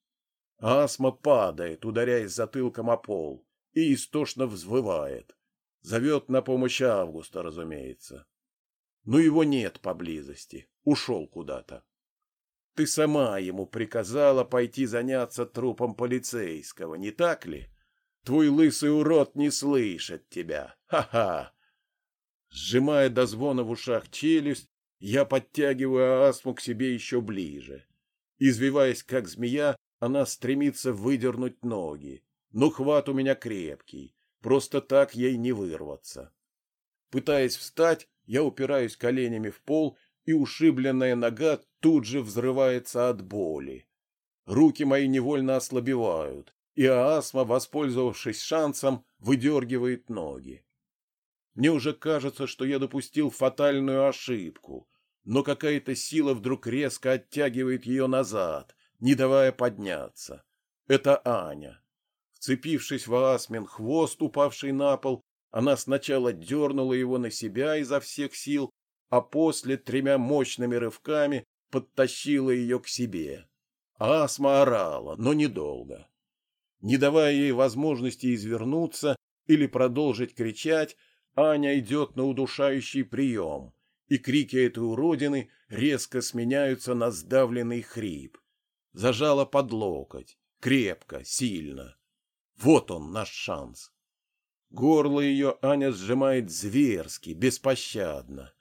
Асма падает, ударяясь затылком о пол, и истошно взвывает. Зовет на помощь Августа, разумеется. Но его нет поблизости, ушел куда-то. Ты сама ему приказала пойти заняться трупом полицейского, не так ли? Твой лысый урод не слышит тебя. Ха-ха!» Сжимая до звона в ушах челюсть, я подтягиваю астму к себе еще ближе. Извиваясь, как змея, она стремится выдернуть ноги. Но хват у меня крепкий, просто так ей не вырваться. Пытаясь встать, я упираюсь коленями в пол, и ушибленная нога тут же взрывается от боли. Руки мои невольно ослабевают, и Аасма, воспользовавшись шансом, выдергивает ноги. Мне уже кажется, что я допустил фатальную ошибку, но какая-то сила вдруг резко оттягивает ее назад, не давая подняться. Это Аня. Вцепившись в Асмин хвост, упавший на пол, она сначала дернула его на себя изо всех сил, а после тремя мощными рывками подтащила ее к себе. Асма орала, но недолго. Не давая ей возможности извернуться или продолжить кричать, Аня идет на удушающий прием, и крики этой уродины резко сменяются на сдавленный хрип. Зажала под локоть, крепко, сильно. Вот он, наш шанс. Горло ее Аня сжимает зверски, беспощадно,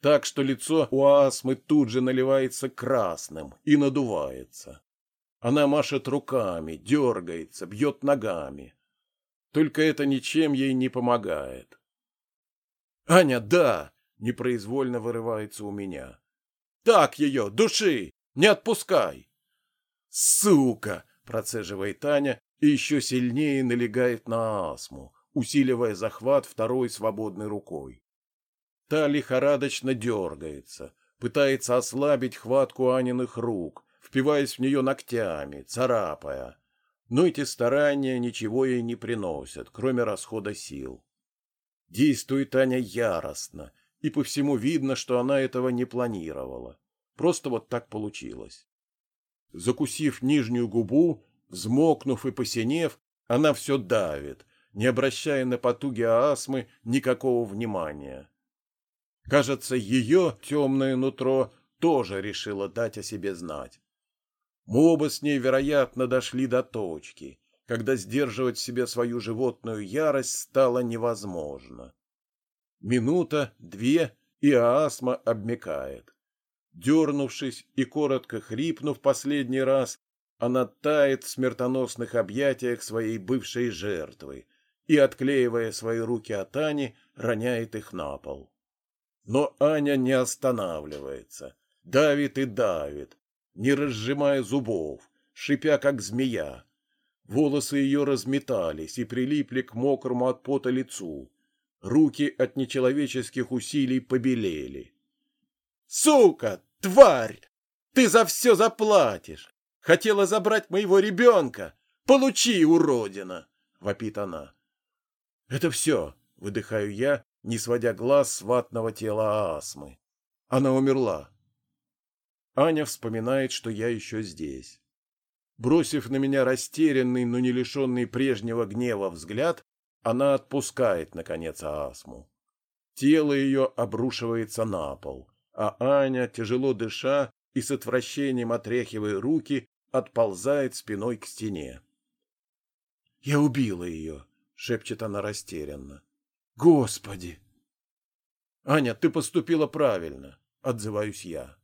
так что лицо у Асмы тут же наливается красным и надувается. Она машет руками, дергается, бьет ногами. Только это ничем ей не помогает. «Аня, да!» — непроизвольно вырывается у меня. «Так ее, души! Не отпускай!» «Сука!» — процеживает Аня и еще сильнее налегает на астму, усиливая захват второй свободной рукой. Та лихорадочно дергается, пытается ослабить хватку Аниных рук, впиваясь в нее ногтями, царапая. Но эти старания ничего ей не приносят, кроме расхода сил. Действует Аня яростно, и по всему видно, что она этого не планировала. Просто вот так получилось. Закусив нижнюю губу, взмокнув и посинев, она все давит, не обращая на потуги астмы никакого внимания. Кажется, ее темное нутро тоже решило дать о себе знать. Мы оба с ней, вероятно, дошли до точки, когда сдерживать в себе свою животную ярость стало невозможно. Минута, две, и астма обмекает. Дернувшись и коротко хрипнув последний раз, она тает в смертоносных объятиях своей бывшей жертвы и, отклеивая свои руки от Ани, роняет их на пол. Но Аня не останавливается, давит и давит, не разжимая зубов, шипя как змея. Волосы ее разметались и прилипли к мокрому от пота лицу. Руки от нечеловеческих усилий побелели. «Сука! Тварь! Ты за все заплатишь! Хотела забрать моего ребенка! Получи, уродина!» — вопит она. «Это все!» — выдыхаю я, не сводя глаз с ватного тела Асмы. Она умерла. Аня вспоминает, что я еще здесь. Бросив на меня растерянный, но не лишенный прежнего гнева взгляд, она отпускает, наконец, Асму. Тело ее обрушивается на пол, а Аня, тяжело дыша и с отвращением отряхивая руки, отползает спиной к стене. «Я убила ее», — шепчет она растерянно. «Господи!» «Аня, ты поступила правильно», — отзываюсь я.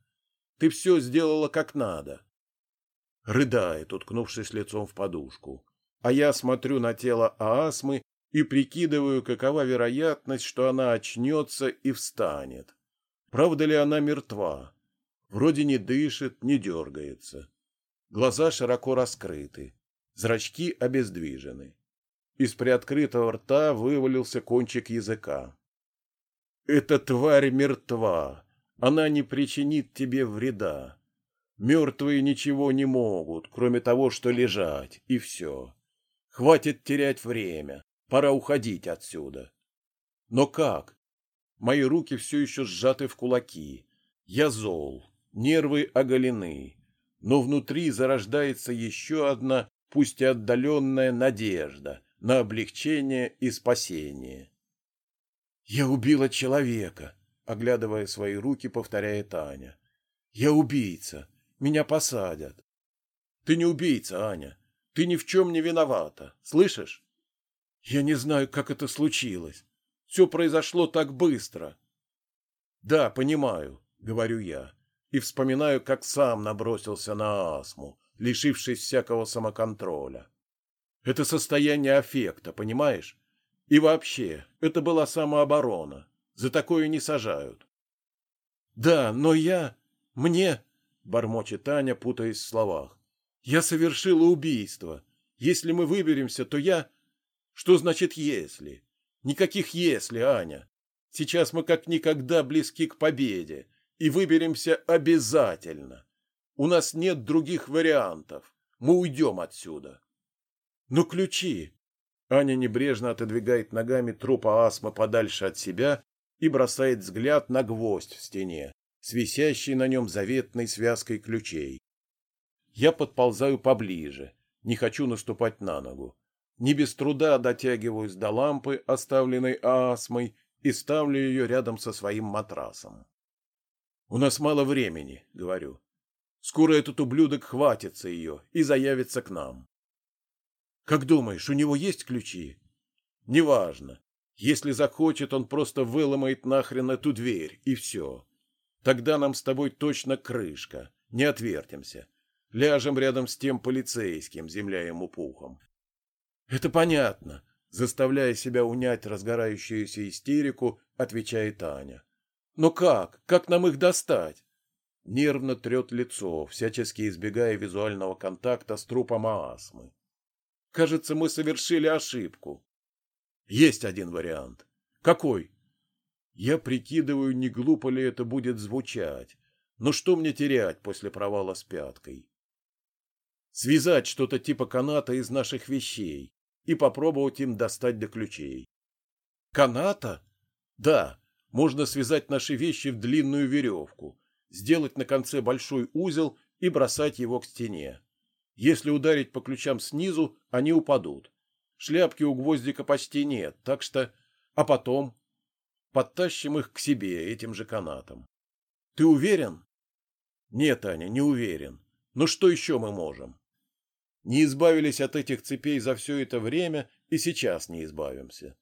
Ты все сделала как надо. Рыдает, уткнувшись лицом в подушку. А я смотрю на тело Аасмы и прикидываю, какова вероятность, что она очнется и встанет. Правда ли она мертва? Вроде не дышит, не дергается. Глаза широко раскрыты, зрачки обездвижены. Из приоткрытого рта вывалился кончик языка. «Эта тварь мертва!» Она не причинит тебе вреда. Мертвые ничего не могут, кроме того, что лежать, и все. Хватит терять время, пора уходить отсюда. Но как? Мои руки все еще сжаты в кулаки. Я зол, нервы оголены, но внутри зарождается еще одна, пусть и отдаленная, надежда на облегчение и спасение. Я убила человека, Оглядывая свои руки, повторяет Аня. «Я убийца. Меня посадят». «Ты не убийца, Аня. Ты ни в чем не виновата. Слышишь?» «Я не знаю, как это случилось. Все произошло так быстро». «Да, понимаю», — говорю я, и вспоминаю, как сам набросился на астму, лишившись всякого самоконтроля. Это состояние аффекта, понимаешь? И вообще, это была самооборона. За такое не сажают. Да, но я... Мне... Бормочет Таня, путаясь в словах. Я совершила убийство. Если мы выберемся, то я... Что значит «если»? Никаких «если», Аня. Сейчас мы как никогда близки к победе. И выберемся обязательно. У нас нет других вариантов. Мы уйдем отсюда. Но ключи... Аня небрежно отодвигает ногами труп астмы подальше от себя и бросает взгляд на гвоздь в стене, с висящей на нем заветной связкой ключей. Я подползаю поближе, не хочу наступать на ногу. Не без труда дотягиваюсь до лампы, оставленной астмой, и ставлю ее рядом со своим матрасом. «У нас мало времени», — говорю. «Скоро этот ублюдок хватится ее и заявится к нам. Как думаешь, у него есть ключи? Неважно. Если захочет, он просто выломает нахрен эту дверь, и все. Тогда нам с тобой точно крышка. Не отвертимся. Ляжем рядом с тем полицейским, земля ему пухом. Это понятно. Заставляя себя унять разгорающуюся истерику, отвечает Аня. Но как? Как нам их достать? Нервно трет лицо, всячески избегая визуального контакта с трупом астмы. Кажется, мы совершили ошибку. Есть один вариант. Какой? Я прикидываю, не глупо ли это будет звучать. Но что мне терять после провала с пяткой? Связать что-то типа каната из наших вещей и попробовать им достать до ключей. Каната? Да, можно связать наши вещи в длинную веревку, сделать на конце большой узел и бросать его к стене. Если ударить по ключам снизу, они упадут. Шляпки у гвоздика почти нет, так что... А потом? Подтащим их к себе этим же канатом. Ты уверен? Нет, Аня, не уверен. Но что еще мы можем? Не избавились от этих цепей за все это время и сейчас не избавимся.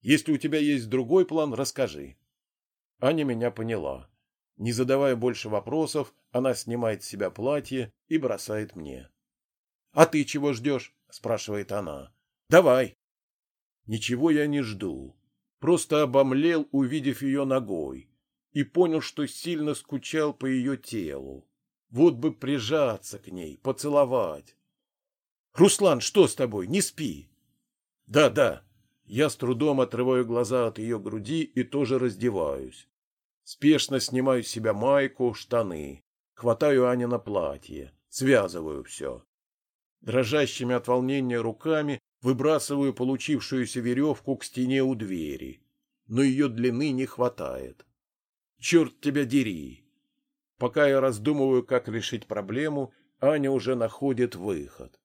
Если у тебя есть другой план, расскажи. Аня меня поняла. Не задавая больше вопросов, она снимает с себя платье и бросает мне. «А ты чего ждешь?» — спрашивает она. «Давай». Ничего я не жду. Просто обомлел, увидев ее ногой, и понял, что сильно скучал по ее телу. Вот бы прижаться к ней, поцеловать. «Руслан, что с тобой? Не спи!» «Да, да». Я с трудом отрываю глаза от ее груди и тоже раздеваюсь. Спешно снимаю с себя майку, штаны. Хватаю Ане на платье. Связываю все. Дрожащими от волнения руками выбрасываю получившуюся веревку к стене у двери, но ее длины не хватает. Черт тебя дери! Пока я раздумываю, как решить проблему, Аня уже находит выход.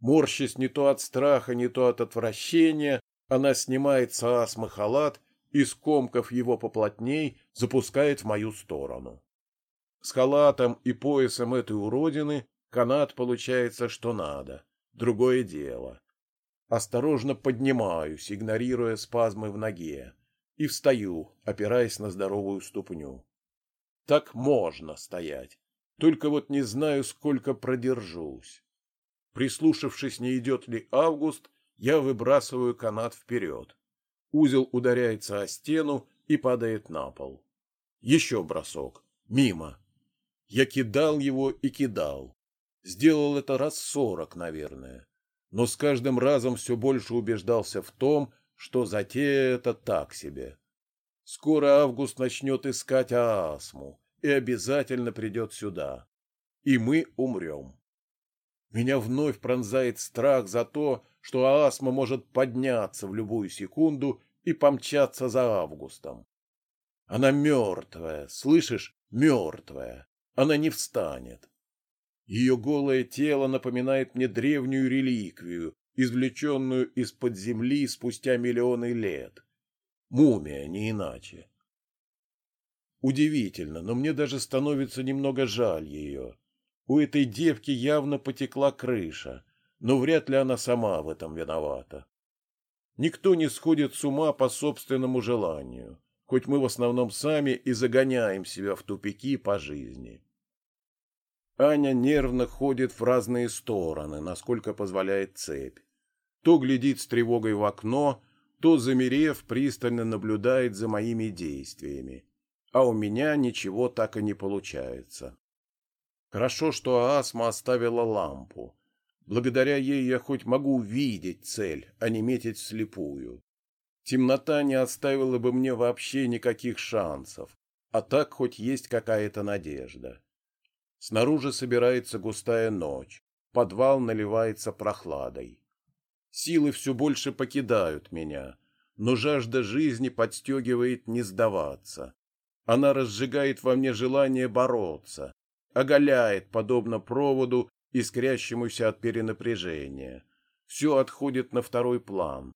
Морщась не то от страха, не то от отвращения, она снимает с астмы халат и, скомкав его поплотней, запускает в мою сторону. С халатом и поясом этой уродины Канат получается, что надо. Другое дело. Осторожно поднимаюсь, игнорируя спазмы в ноге, и встаю, опираясь на здоровую ступню. Так можно стоять. Только вот не знаю, сколько продержусь. Прислушавшись, не идет ли август, я выбрасываю канат вперед. Узел ударяется о стену и падает на пол. Еще бросок. Мимо. Я кидал его и кидал. Сделал это раз сорок, наверное. Но с каждым разом все больше убеждался в том, что затея это так себе. Скоро Август начнет искать Аасму и обязательно придет сюда. И мы умрем. Меня вновь пронзает страх за то, что Аасма может подняться в любую секунду и помчаться за Августом. Она мертвая, слышишь, мертвая. Она не встанет. Ее голое тело напоминает мне древнюю реликвию, извлеченную из-под земли спустя миллионы лет. Мумия, не иначе. Удивительно, но мне даже становится немного жаль ее. У этой девки явно потекла крыша, но вряд ли она сама в этом виновата. Никто не сходит с ума по собственному желанию, хоть мы в основном сами и загоняем себя в тупики по жизни. Аня нервно ходит в разные стороны, насколько позволяет цепь. То глядит с тревогой в окно, то, замерев, пристально наблюдает за моими действиями. А у меня ничего так и не получается. Хорошо, что Асма оставила лампу. Благодаря ей я хоть могу видеть цель, а не метить слепую. Темнота не оставила бы мне вообще никаких шансов, а так хоть есть какая-то надежда. Снаружи собирается густая ночь, подвал наливается прохладой. Силы все больше покидают меня, но жажда жизни подстегивает не сдаваться. Она разжигает во мне желание бороться, оголяет, подобно проводу, искрящемуся от перенапряжения. Все отходит на второй план.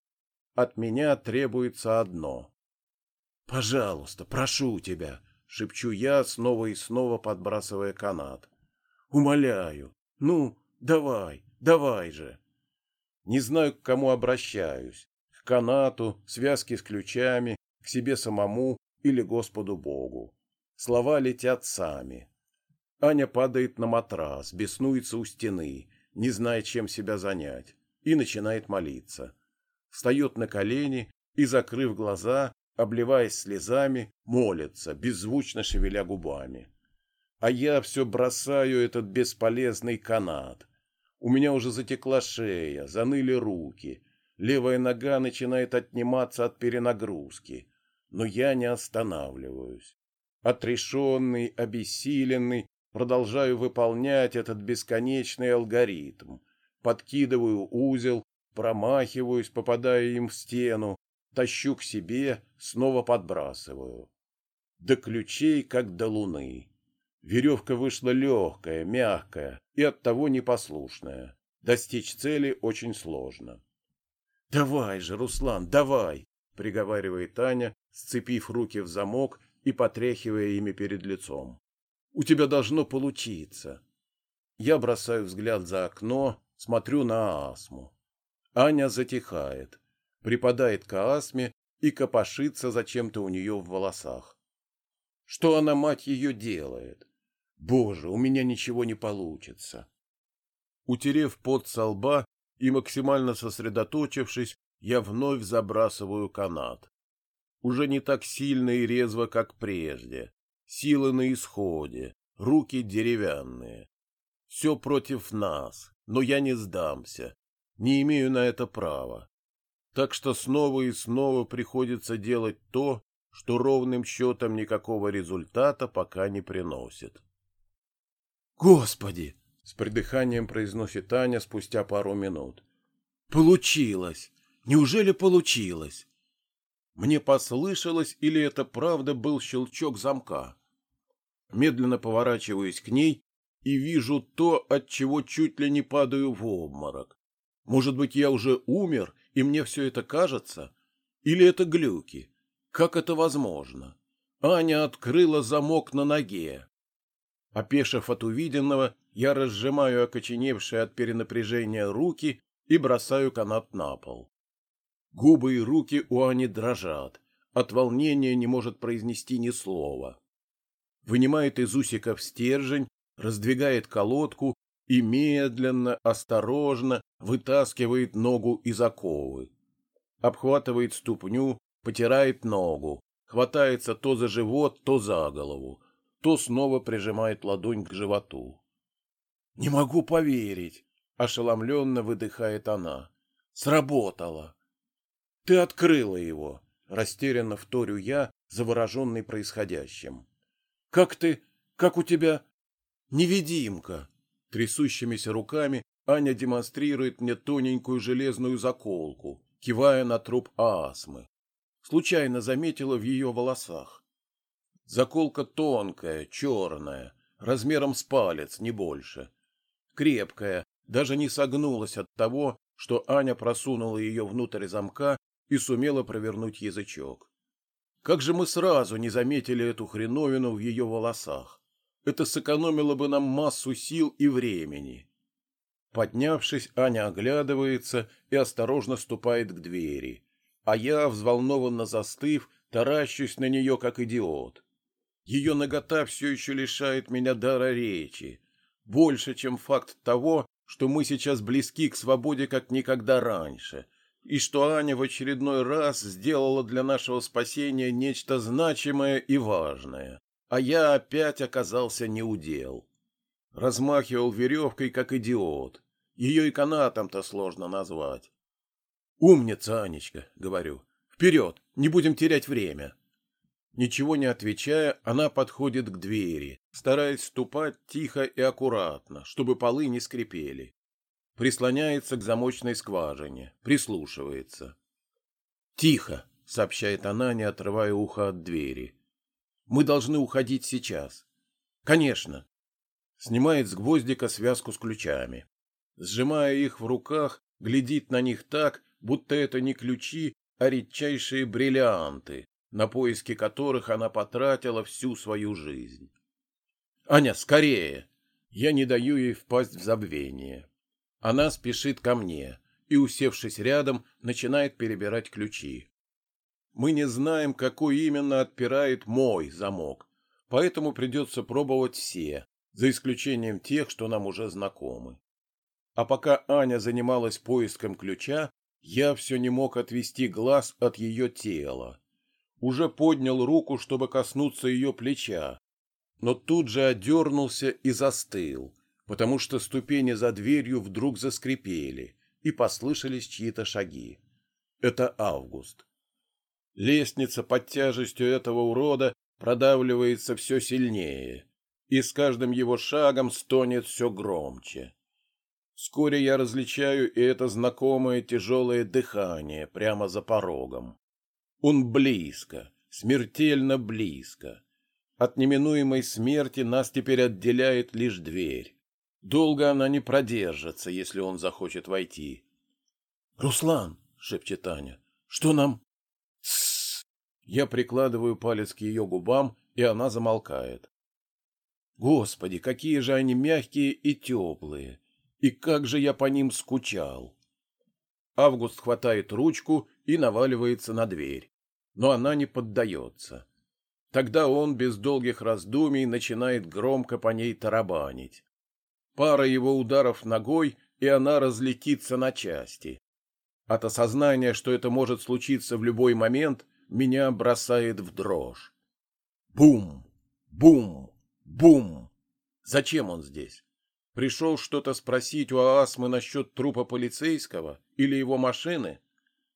От меня требуется одно. «Пожалуйста, прошу тебя», — шепчу я, снова и снова подбрасывая канат. «Умоляю, ну, давай, давай же». Не знаю, к кому обращаюсь. К канату, связке с ключами, к себе самому или Господу Богу. Слова летят сами. Аня падает на матрас, беснуется у стены, не зная, чем себя занять, и начинает молиться. Встает на колени и, закрыв глаза, обливаясь слезами, молится, беззвучно шевеля губами. А я все бросаю этот бесполезный канат, у меня уже затекла шея, заныли руки. Левая нога начинает отниматься от перенагрузки. Но я не останавливаюсь. Отрешенный, обессиленный, продолжаю выполнять этот бесконечный алгоритм. Подкидываю узел, промахиваюсь, попадая им в стену, тащу к себе, снова подбрасываю. До ключей, как до луны. Веревка вышла легкая, мягкая и оттого непослушная. Достичь цели очень сложно. — Давай же, Руслан, давай! — приговаривает Таня, сцепив руки в замок и потряхивая ими перед лицом. — У тебя должно получиться. Я бросаю взгляд за окно, смотрю на Асму. Аня затихает, припадает к Асме и копошится зачем-то у нее в волосах. Что она, мать ее, делает? Боже, у меня ничего не получится. Утерев пот со лба и максимально сосредоточившись, я вновь забрасываю канат. Уже не так сильно и резво, как прежде. Силы на исходе, руки деревянные. Все против нас, но я не сдамся. Не имею на это права. Так что снова и снова приходится делать то, что ровным счетом никакого результата пока не приносит. «Господи!» — с придыханием произносит Аня спустя пару минут. «Получилось! Неужели получилось?» Мне послышалось, или это правда был щелчок замка. Медленно поворачиваюсь к ней и вижу то, от чего чуть ли не падаю в обморок. Может быть, я уже умер, и мне все это кажется? Или это глюки? Как это возможно? Аня открыла замок на ноге. Опешив от увиденного, я разжимаю окоченевшие от перенапряжения руки и бросаю канат на пол. Губы и руки у Ани дрожат, от волнения не может произнести ни слова. Вынимает из усиков стержень, раздвигает колодку и медленно, осторожно вытаскивает ногу из оковы. Обхватывает ступню, потирает ногу, хватается то за живот, то за голову, то снова прижимает ладонь к животу. «Не могу поверить!» — ошеломленно выдыхает она. «Сработало!» «Ты открыла его!» — растерянно вторю я, завороженный происходящим. «Как ты... как у тебя...» «Невидимка!» Трясущимися руками Аня демонстрирует мне тоненькую железную заколку, кивая на труп астмы. Случайно заметила в ее волосах. Заколка тонкая, черная, размером с палец, не больше. Крепкая, даже не согнулась от того, что Аня просунула ее внутрь замка и сумела провернуть язычок. Как же мы сразу не заметили эту хреновину в ее волосах? Это сэкономило бы нам массу сил и времени. Поднявшись, Аня оглядывается и осторожно ступает к двери, а я, взволнованно застыв, таращусь на нее, как идиот. Ее нагота все еще лишает меня дара речи. Больше, чем факт того, что мы сейчас близки к свободе, как никогда раньше, и что Аня в очередной раз сделала для нашего спасения нечто значимое и важное, а я опять оказался неудел. Размахивал веревкой, как идиот. Ее и канатом-то сложно назвать. «Умница, Анечка», — говорю. «Вперед! Не будем терять время!» Ничего не отвечая, она подходит к двери, стараясь ступать тихо и аккуратно, чтобы полы не скрипели. Прислоняется к замочной скважине, прислушивается. «Тихо!» — сообщает она, не отрывая ухо от двери. «Мы должны уходить сейчас». «Конечно!» Снимает с гвоздика связку с ключами. Сжимая их в руках, глядит на них так, будто это не ключи, а редчайшие бриллианты, на поиски которых она потратила всю свою жизнь. «Аня, скорее!» Я не даю ей впасть в забвение. Она спешит ко мне и, усевшись рядом, начинает перебирать ключи. Мы не знаем, какой именно отпирает мой замок, поэтому придется пробовать все, за исключением тех, что нам уже знакомы. А пока Аня занималась поиском ключа, я все не мог отвести глаз от ее тела уже поднял руку, чтобы коснуться ее плеча, но тут же одернулся и застыл, потому что ступени за дверью вдруг заскрипели, и послышались чьи-то шаги. Это Август. Лестница под тяжестью этого урода продавливается все сильнее, и с каждым его шагом стонет все громче. Вскоре я различаю и это знакомое тяжелое дыхание прямо за порогом. Он близко, смертельно близко. От неминуемой смерти нас теперь отделяет лишь дверь. Долго она не продержится, если он захочет войти. — Руслан, — шепчет Аня, — что нам? — Я прикладываю палец к ее губам, и она замолкает. Господи, какие же они мягкие и теплые! И как же я по ним скучал! Август хватает ручку и наваливается на дверь. Но она не поддается. Тогда он без долгих раздумий начинает громко по ней тарабанить. Пара его ударов ногой, и она разлетится на части. От осознания, что это может случиться в любой момент, меня бросает в дрожь. Бум! Бум! Бум! Зачем он здесь? Пришел что-то спросить у Аасмы насчет трупа полицейского или его машины?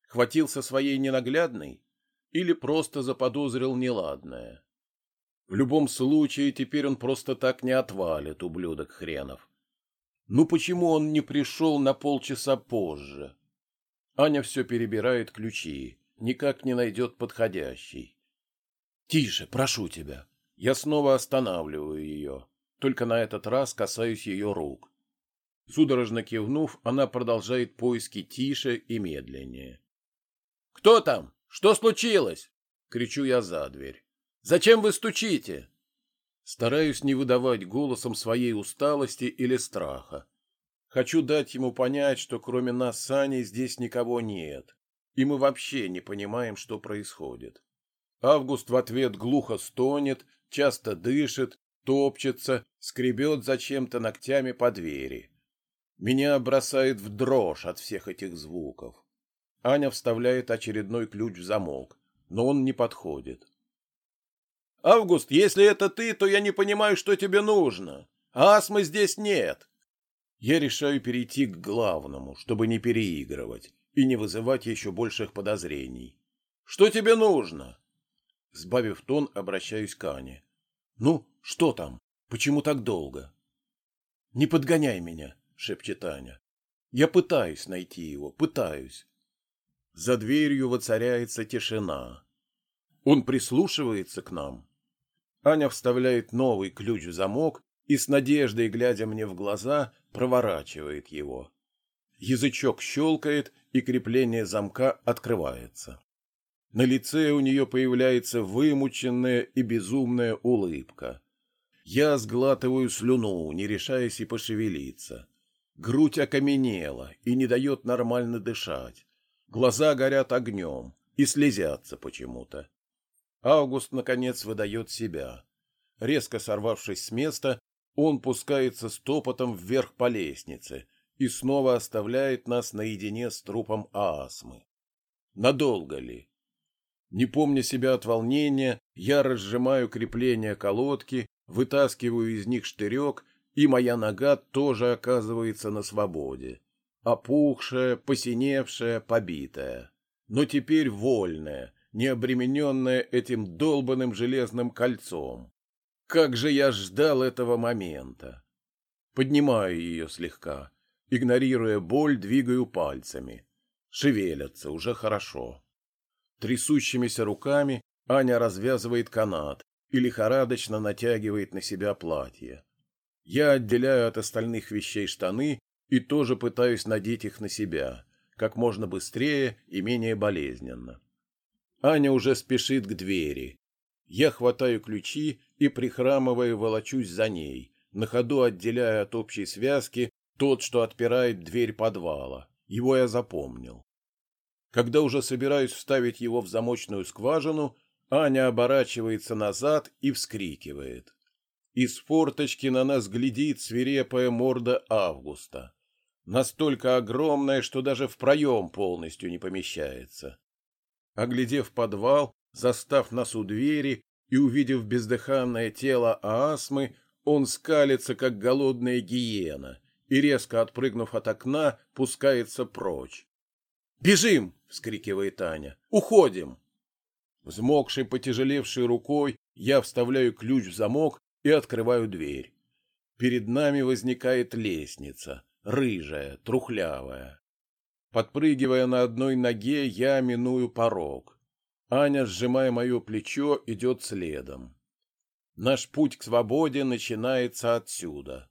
Хватился своей ненаглядной? Или просто заподозрил неладное? В любом случае, теперь он просто так не отвалит, ублюдок хренов. Ну почему он не пришел на полчаса позже? Аня все перебирает ключи, никак не найдет подходящий. Тише, прошу тебя. Я снова останавливаю ее, только на этот раз касаюсь ее рук. Судорожно кивнув, она продолжает поиски тише и медленнее. «Кто там? Что случилось?» — кричу я за дверь. «Зачем вы стучите?» Стараюсь не выдавать голосом своей усталости или страха. Хочу дать ему понять, что кроме нас с Аней здесь никого нет, и мы вообще не понимаем, что происходит. Август в ответ глухо стонет, часто дышит, топчется, скребет зачем-то ногтями по двери. Меня бросает в дрожь от всех этих звуков. Аня вставляет очередной ключ в замок, но он не подходит. «Август, если это ты, то я не понимаю, что тебе нужно. Астмы здесь нет». Я решаю перейти к главному, чтобы не переигрывать и не вызывать еще больших подозрений. «Что тебе нужно?» Сбавив тон, обращаюсь к Ане. «Ну, что там? Почему так долго?» «Не подгоняй меня», — шепчет Аня. «Я пытаюсь найти его, пытаюсь. За дверью воцаряется тишина. Он прислушивается к нам. Аня вставляет новый ключ в замок и с надеждой, глядя мне в глаза, проворачивает его. Язычок щелкает, и крепление замка открывается. На лице у нее появляется вымученная и безумная улыбка. Я сглатываю слюну, не решаясь и пошевелиться. Грудь окаменела и не дает нормально дышать. Глаза горят огнем и слезятся почему-то. Август, наконец, выдает себя. Резко сорвавшись с места, он пускается стопотом вверх по лестнице и снова оставляет нас наедине с трупом Аасмы. Надолго ли? Не помня себя от волнения, я разжимаю крепление колодки, вытаскиваю из них штырек, и моя нога тоже оказывается на свободе опухшая, посиневшая, побитая, но теперь вольная, не обремененная этим долбанным железным кольцом. Как же я ждал этого момента! Поднимаю ее слегка, игнорируя боль, двигаю пальцами. Шевелятся, уже хорошо. Трясущимися руками Аня развязывает канат и лихорадочно натягивает на себя платье. Я отделяю от остальных вещей штаны и тоже пытаюсь надеть их на себя, как можно быстрее и менее болезненно. Аня уже спешит к двери. Я хватаю ключи и, прихрамывая, волочусь за ней, на ходу отделяя от общей связки тот, что отпирает дверь подвала. Его я запомнил. Когда уже собираюсь вставить его в замочную скважину, Аня оборачивается назад и вскрикивает. Из форточки на нас глядит свирепая морда Августа. Настолько огромная, что даже в проем полностью не помещается. Оглядев подвал, застав нас у двери и увидев бездыханное тело Аасмы, он скалится, как голодная гиена, и, резко отпрыгнув от окна, пускается прочь. «Бежим!» — вскрикивает Аня. «Уходим!» Взмокшей, потяжелевшей рукой я вставляю ключ в замок и открываю дверь. Перед нами возникает лестница, рыжая, трухлявая. Подпрыгивая на одной ноге, я миную порог. Аня, сжимая мое плечо, идет следом. Наш путь к свободе начинается отсюда.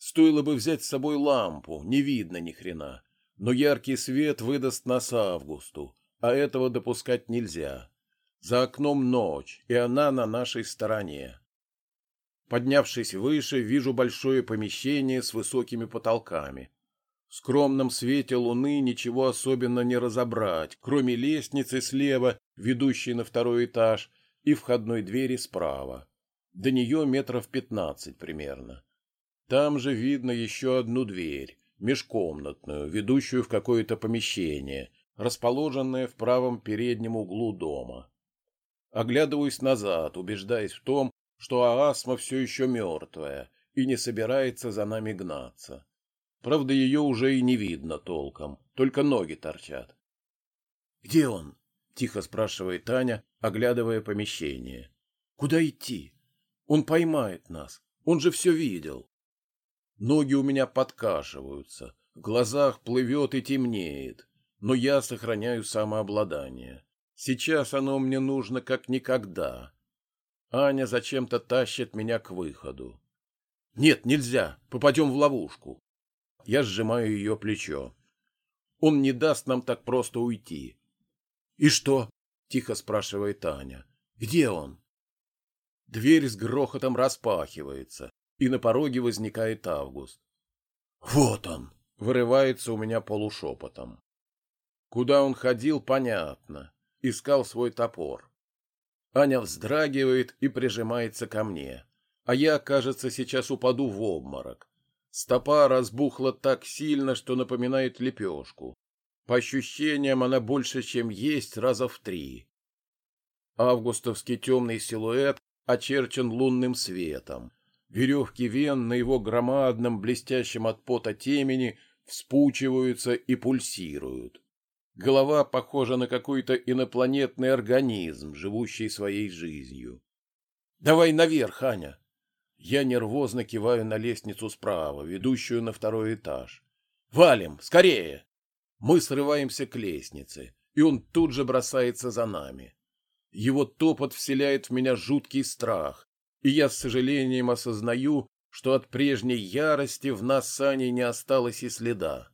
Стоило бы взять с собой лампу, не видно ни хрена. Но яркий свет выдаст нас Августу, а этого допускать нельзя. За окном ночь, и она на нашей стороне. Поднявшись выше, вижу большое помещение с высокими потолками. В скромном свете луны ничего особенно не разобрать, кроме лестницы слева, ведущей на второй этаж, и входной двери справа. До нее метров пятнадцать примерно. Там же видно еще одну дверь, межкомнатную, ведущую в какое-то помещение, расположенное в правом переднем углу дома. Оглядываюсь назад, убеждаясь в том, что Аасма все еще мертвая и не собирается за нами гнаться. Правда, ее уже и не видно толком, только ноги торчат. — Где он? — тихо спрашивает Таня, оглядывая помещение. — Куда идти? Он поймает нас, он же все видел. Ноги у меня подкашиваются, в глазах плывет и темнеет, но я сохраняю самообладание. Сейчас оно мне нужно как никогда. Аня зачем-то тащит меня к выходу. Нет, нельзя, попадем в ловушку. Я сжимаю ее плечо. Он не даст нам так просто уйти. И что? Тихо спрашивает Аня. Где он? Дверь с грохотом распахивается, и на пороге возникает Август. «Вот он!» — вырывается у меня полушепотом. Куда он ходил, понятно искал свой топор. Аня вздрагивает и прижимается ко мне, а я, кажется, сейчас упаду в обморок. Стопа разбухла так сильно, что напоминает лепешку. По ощущениям, она больше, чем есть, раза в три. Августовский темный силуэт очерчен лунным светом. Веревки вен на его громадном, блестящем от пота темени вспучиваются и пульсируют. Голова похожа на какой-то инопланетный организм, живущий своей жизнью. «Давай наверх, Аня!» Я нервозно киваю на лестницу справа, ведущую на второй этаж. «Валим! Скорее!» Мы срываемся к лестнице, и он тут же бросается за нами. Его топот вселяет в меня жуткий страх, и я с сожалением осознаю, что от прежней ярости в нас с Аней не осталось и следа.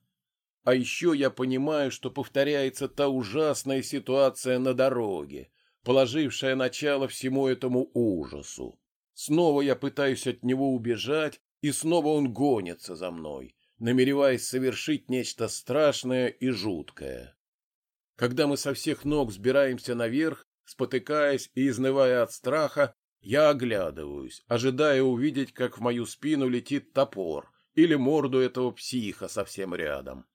А еще я понимаю, что повторяется та ужасная ситуация на дороге, положившая начало всему этому ужасу. Снова я пытаюсь от него убежать, и снова он гонится за мной, намереваясь совершить нечто страшное и жуткое. Когда мы со всех ног сбираемся наверх, спотыкаясь и изнывая от страха, я оглядываюсь, ожидая увидеть, как в мою спину летит топор или морду этого психа совсем рядом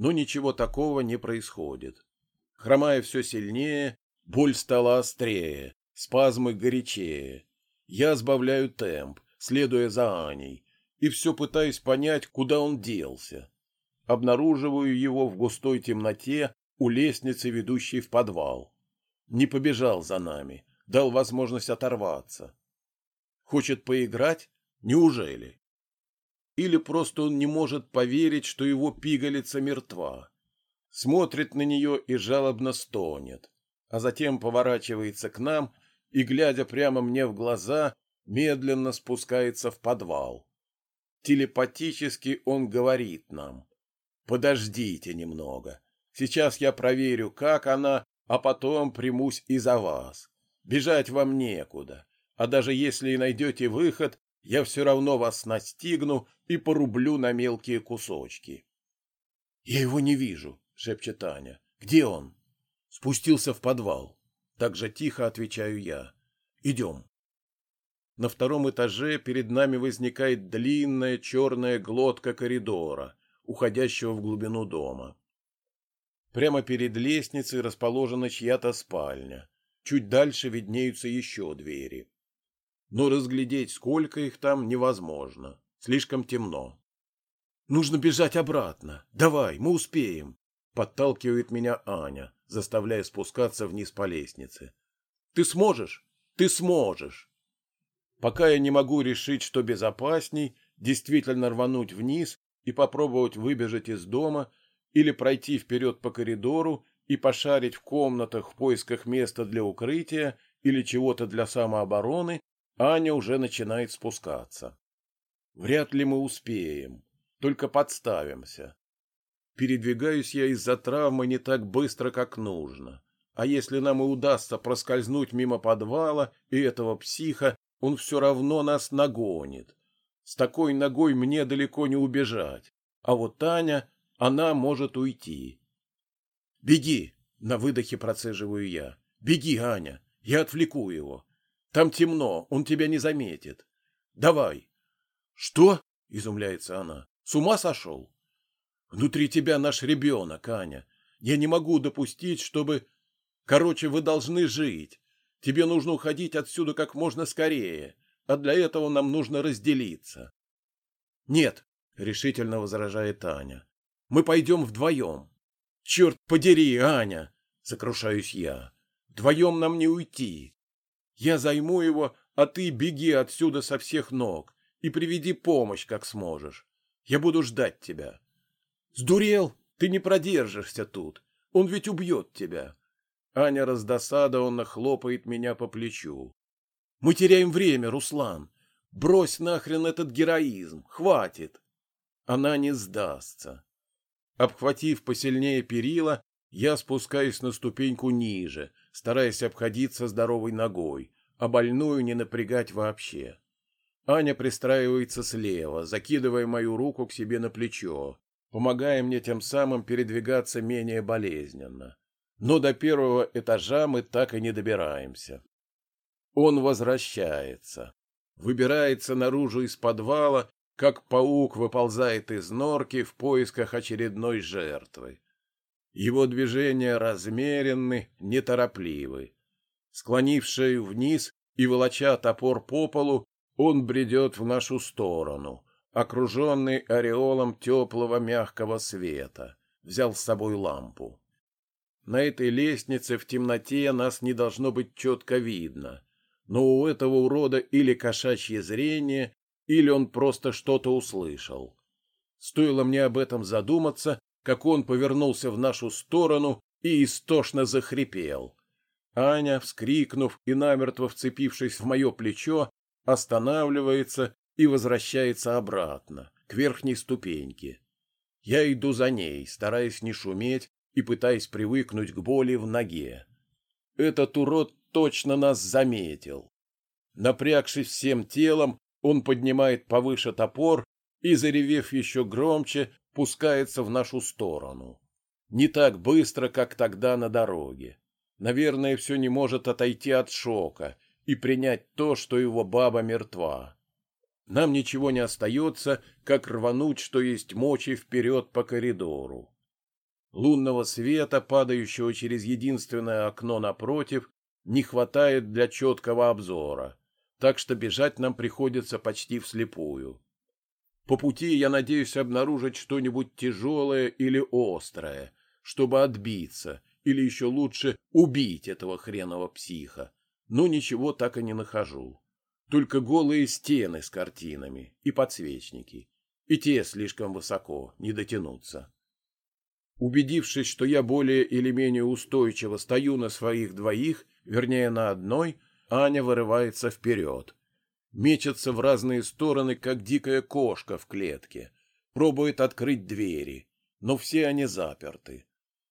но ничего такого не происходит. Хромая все сильнее, боль стала острее, спазмы горячее. Я сбавляю темп, следуя за Аней, и все пытаюсь понять, куда он делся. Обнаруживаю его в густой темноте у лестницы, ведущей в подвал. Не побежал за нами, дал возможность оторваться. Хочет поиграть? Неужели? Или просто он не может поверить, что его пигалица мертва? Смотрит на нее и жалобно стонет, а затем поворачивается к нам и, глядя прямо мне в глаза, медленно спускается в подвал. Телепатически он говорит нам. «Подождите немного. Сейчас я проверю, как она, а потом примусь и за вас. Бежать вам некуда, а даже если и найдете выход, я все равно вас настигну и порублю на мелкие кусочки». «Я его не вижу», — шепчет Аня. «Где он?» «Спустился в подвал». Так же тихо отвечаю я. «Идем». На втором этаже перед нами возникает длинная черная глотка коридора, уходящего в глубину дома. Прямо перед лестницей расположена чья-то спальня. Чуть дальше виднеются еще двери. Но разглядеть, сколько их там, невозможно. Слишком темно. «Нужно бежать обратно. Давай, мы успеем!» Подталкивает меня Аня, заставляя спускаться вниз по лестнице. «Ты сможешь? Ты сможешь!» пока я не могу решить, что безопасней, действительно рвануть вниз и попробовать выбежать из дома или пройти вперед по коридору и пошарить в комнатах в поисках места для укрытия или чего-то для самообороны, Аня уже начинает спускаться. Вряд ли мы успеем, только подставимся. Передвигаюсь я из-за травмы не так быстро, как нужно. А если нам и удастся проскользнуть мимо подвала и этого психа, он все равно нас нагонит. С такой ногой мне далеко не убежать. А вот Таня, она может уйти. «Беги!» — на выдохе процеживаю я. «Беги, Аня! Я отвлеку его. Там темно, он тебя не заметит. Давай!» «Что?» — изумляется она. «С ума сошел?» «Внутри тебя наш ребенок, Аня. Я не могу допустить, чтобы... Короче, вы должны жить. Тебе нужно уходить отсюда как можно скорее, а для этого нам нужно разделиться. — Нет, — решительно возражает Аня. — Мы пойдем вдвоем. — Черт подери, Аня! — сокрушаюсь я. — Вдвоем нам не уйти. Я займу его, а ты беги отсюда со всех ног и приведи помощь, как сможешь. Я буду ждать тебя. — Сдурел? Ты не продержишься тут. Он ведь убьет тебя. Аня раздосадованно хлопает меня по плечу. «Мы теряем время, Руслан. Брось нахрен этот героизм. Хватит!» Она не сдастся. Обхватив посильнее перила, я спускаюсь на ступеньку ниже, стараясь обходиться здоровой ногой, а больную не напрягать вообще. Аня пристраивается слева, закидывая мою руку к себе на плечо, помогая мне тем самым передвигаться менее болезненно но до первого этажа мы так и не добираемся. Он возвращается, выбирается наружу из подвала, как паук выползает из норки в поисках очередной жертвы. Его движения размеренны, неторопливы. Склонивший вниз и волоча топор по полу, он бредет в нашу сторону, окруженный ореолом теплого мягкого света. Взял с собой лампу. На этой лестнице в темноте нас не должно быть четко видно, но у этого урода или кошачье зрение, или он просто что-то услышал. Стоило мне об этом задуматься, как он повернулся в нашу сторону и истошно захрипел. Аня, вскрикнув и намертво вцепившись в мое плечо, останавливается и возвращается обратно, к верхней ступеньке. Я иду за ней, стараясь не шуметь и пытаясь привыкнуть к боли в ноге. Этот урод точно нас заметил. Напрягшись всем телом, он поднимает повыше топор и, заревев еще громче, пускается в нашу сторону. Не так быстро, как тогда на дороге. Наверное, все не может отойти от шока и принять то, что его баба мертва. Нам ничего не остается, как рвануть, что есть мочи, вперед по коридору. Лунного света, падающего через единственное окно напротив, не хватает для четкого обзора, так что бежать нам приходится почти вслепую. По пути я надеюсь обнаружить что-нибудь тяжелое или острое, чтобы отбиться или еще лучше убить этого хренового психа, но ничего так и не нахожу. Только голые стены с картинами и подсвечники, и те слишком высоко, не дотянуться. Убедившись, что я более или менее устойчиво стою на своих двоих, вернее на одной, Аня вырывается вперед. Мечется в разные стороны, как дикая кошка в клетке. Пробует открыть двери, но все они заперты.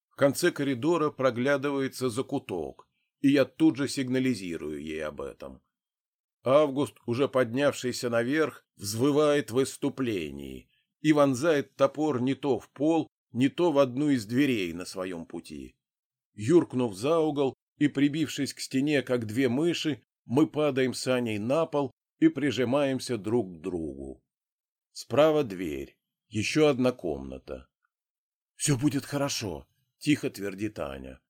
В конце коридора проглядывается закуток, и я тут же сигнализирую ей об этом. Август, уже поднявшийся наверх, взвывает в выступлении и вонзает топор не то в пол, не то в одну из дверей на своем пути. Юркнув за угол и прибившись к стене, как две мыши, мы падаем с Аней на пол и прижимаемся друг к другу. Справа дверь, еще одна комната. «Все будет хорошо», — тихо твердит Аня.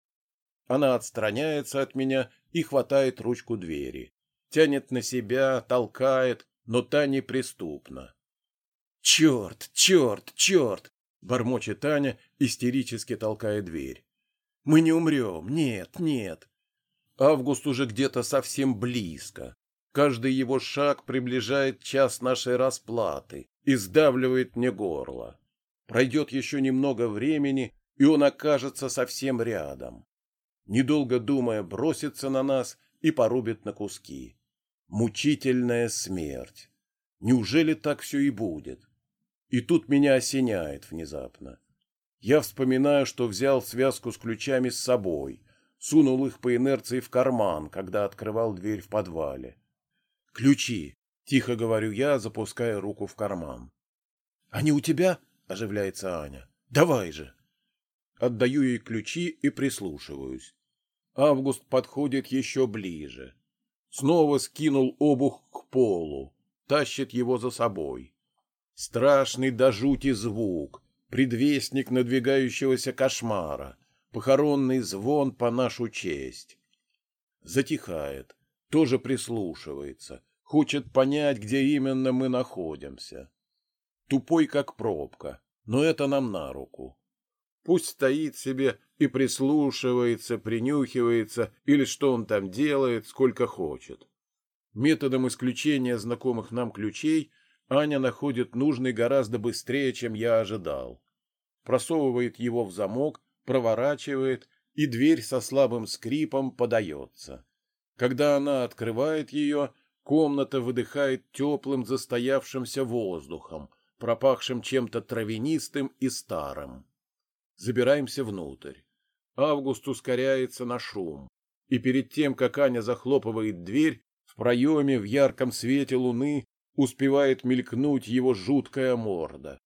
Она отстраняется от меня и хватает ручку двери. Тянет на себя, толкает, но та неприступна. «Черт, черт, черт!» — бормочет Аня, истерически толкая дверь. «Мы не умрем, нет, нет!» Август уже где-то совсем близко. Каждый его шаг приближает час нашей расплаты и сдавливает мне горло. Пройдет еще немного времени, и он окажется совсем рядом. Недолго думая, бросится на нас и порубит на куски. Мучительная смерть. Неужели так все и будет? И тут меня осеняет внезапно. Я вспоминаю, что взял связку с ключами с собой, сунул их по инерции в карман, когда открывал дверь в подвале. «Ключи!» — тихо говорю я, запуская руку в карман. «Они у тебя?» оживляется Аня. Давай же. Отдаю ей ключи и прислушиваюсь. Август подходит еще ближе. Снова скинул обух к полу, тащит его за собой. Страшный до жути звук, предвестник надвигающегося кошмара, похоронный звон по нашу честь. Затихает, тоже прислушивается, хочет понять, где именно мы находимся тупой как пробка, но это нам на руку. Пусть стоит себе и прислушивается, принюхивается, или что он там делает, сколько хочет. Методом исключения знакомых нам ключей Аня находит нужный гораздо быстрее, чем я ожидал. Просовывает его в замок, проворачивает, и дверь со слабым скрипом подается. Когда она открывает ее, комната выдыхает теплым застоявшимся воздухом, пропахшим чем-то травянистым и старым. Забираемся внутрь. Август ускоряется на шум, и перед тем, как Аня захлопывает дверь, в проеме в ярком свете луны успевает мелькнуть его жуткая морда.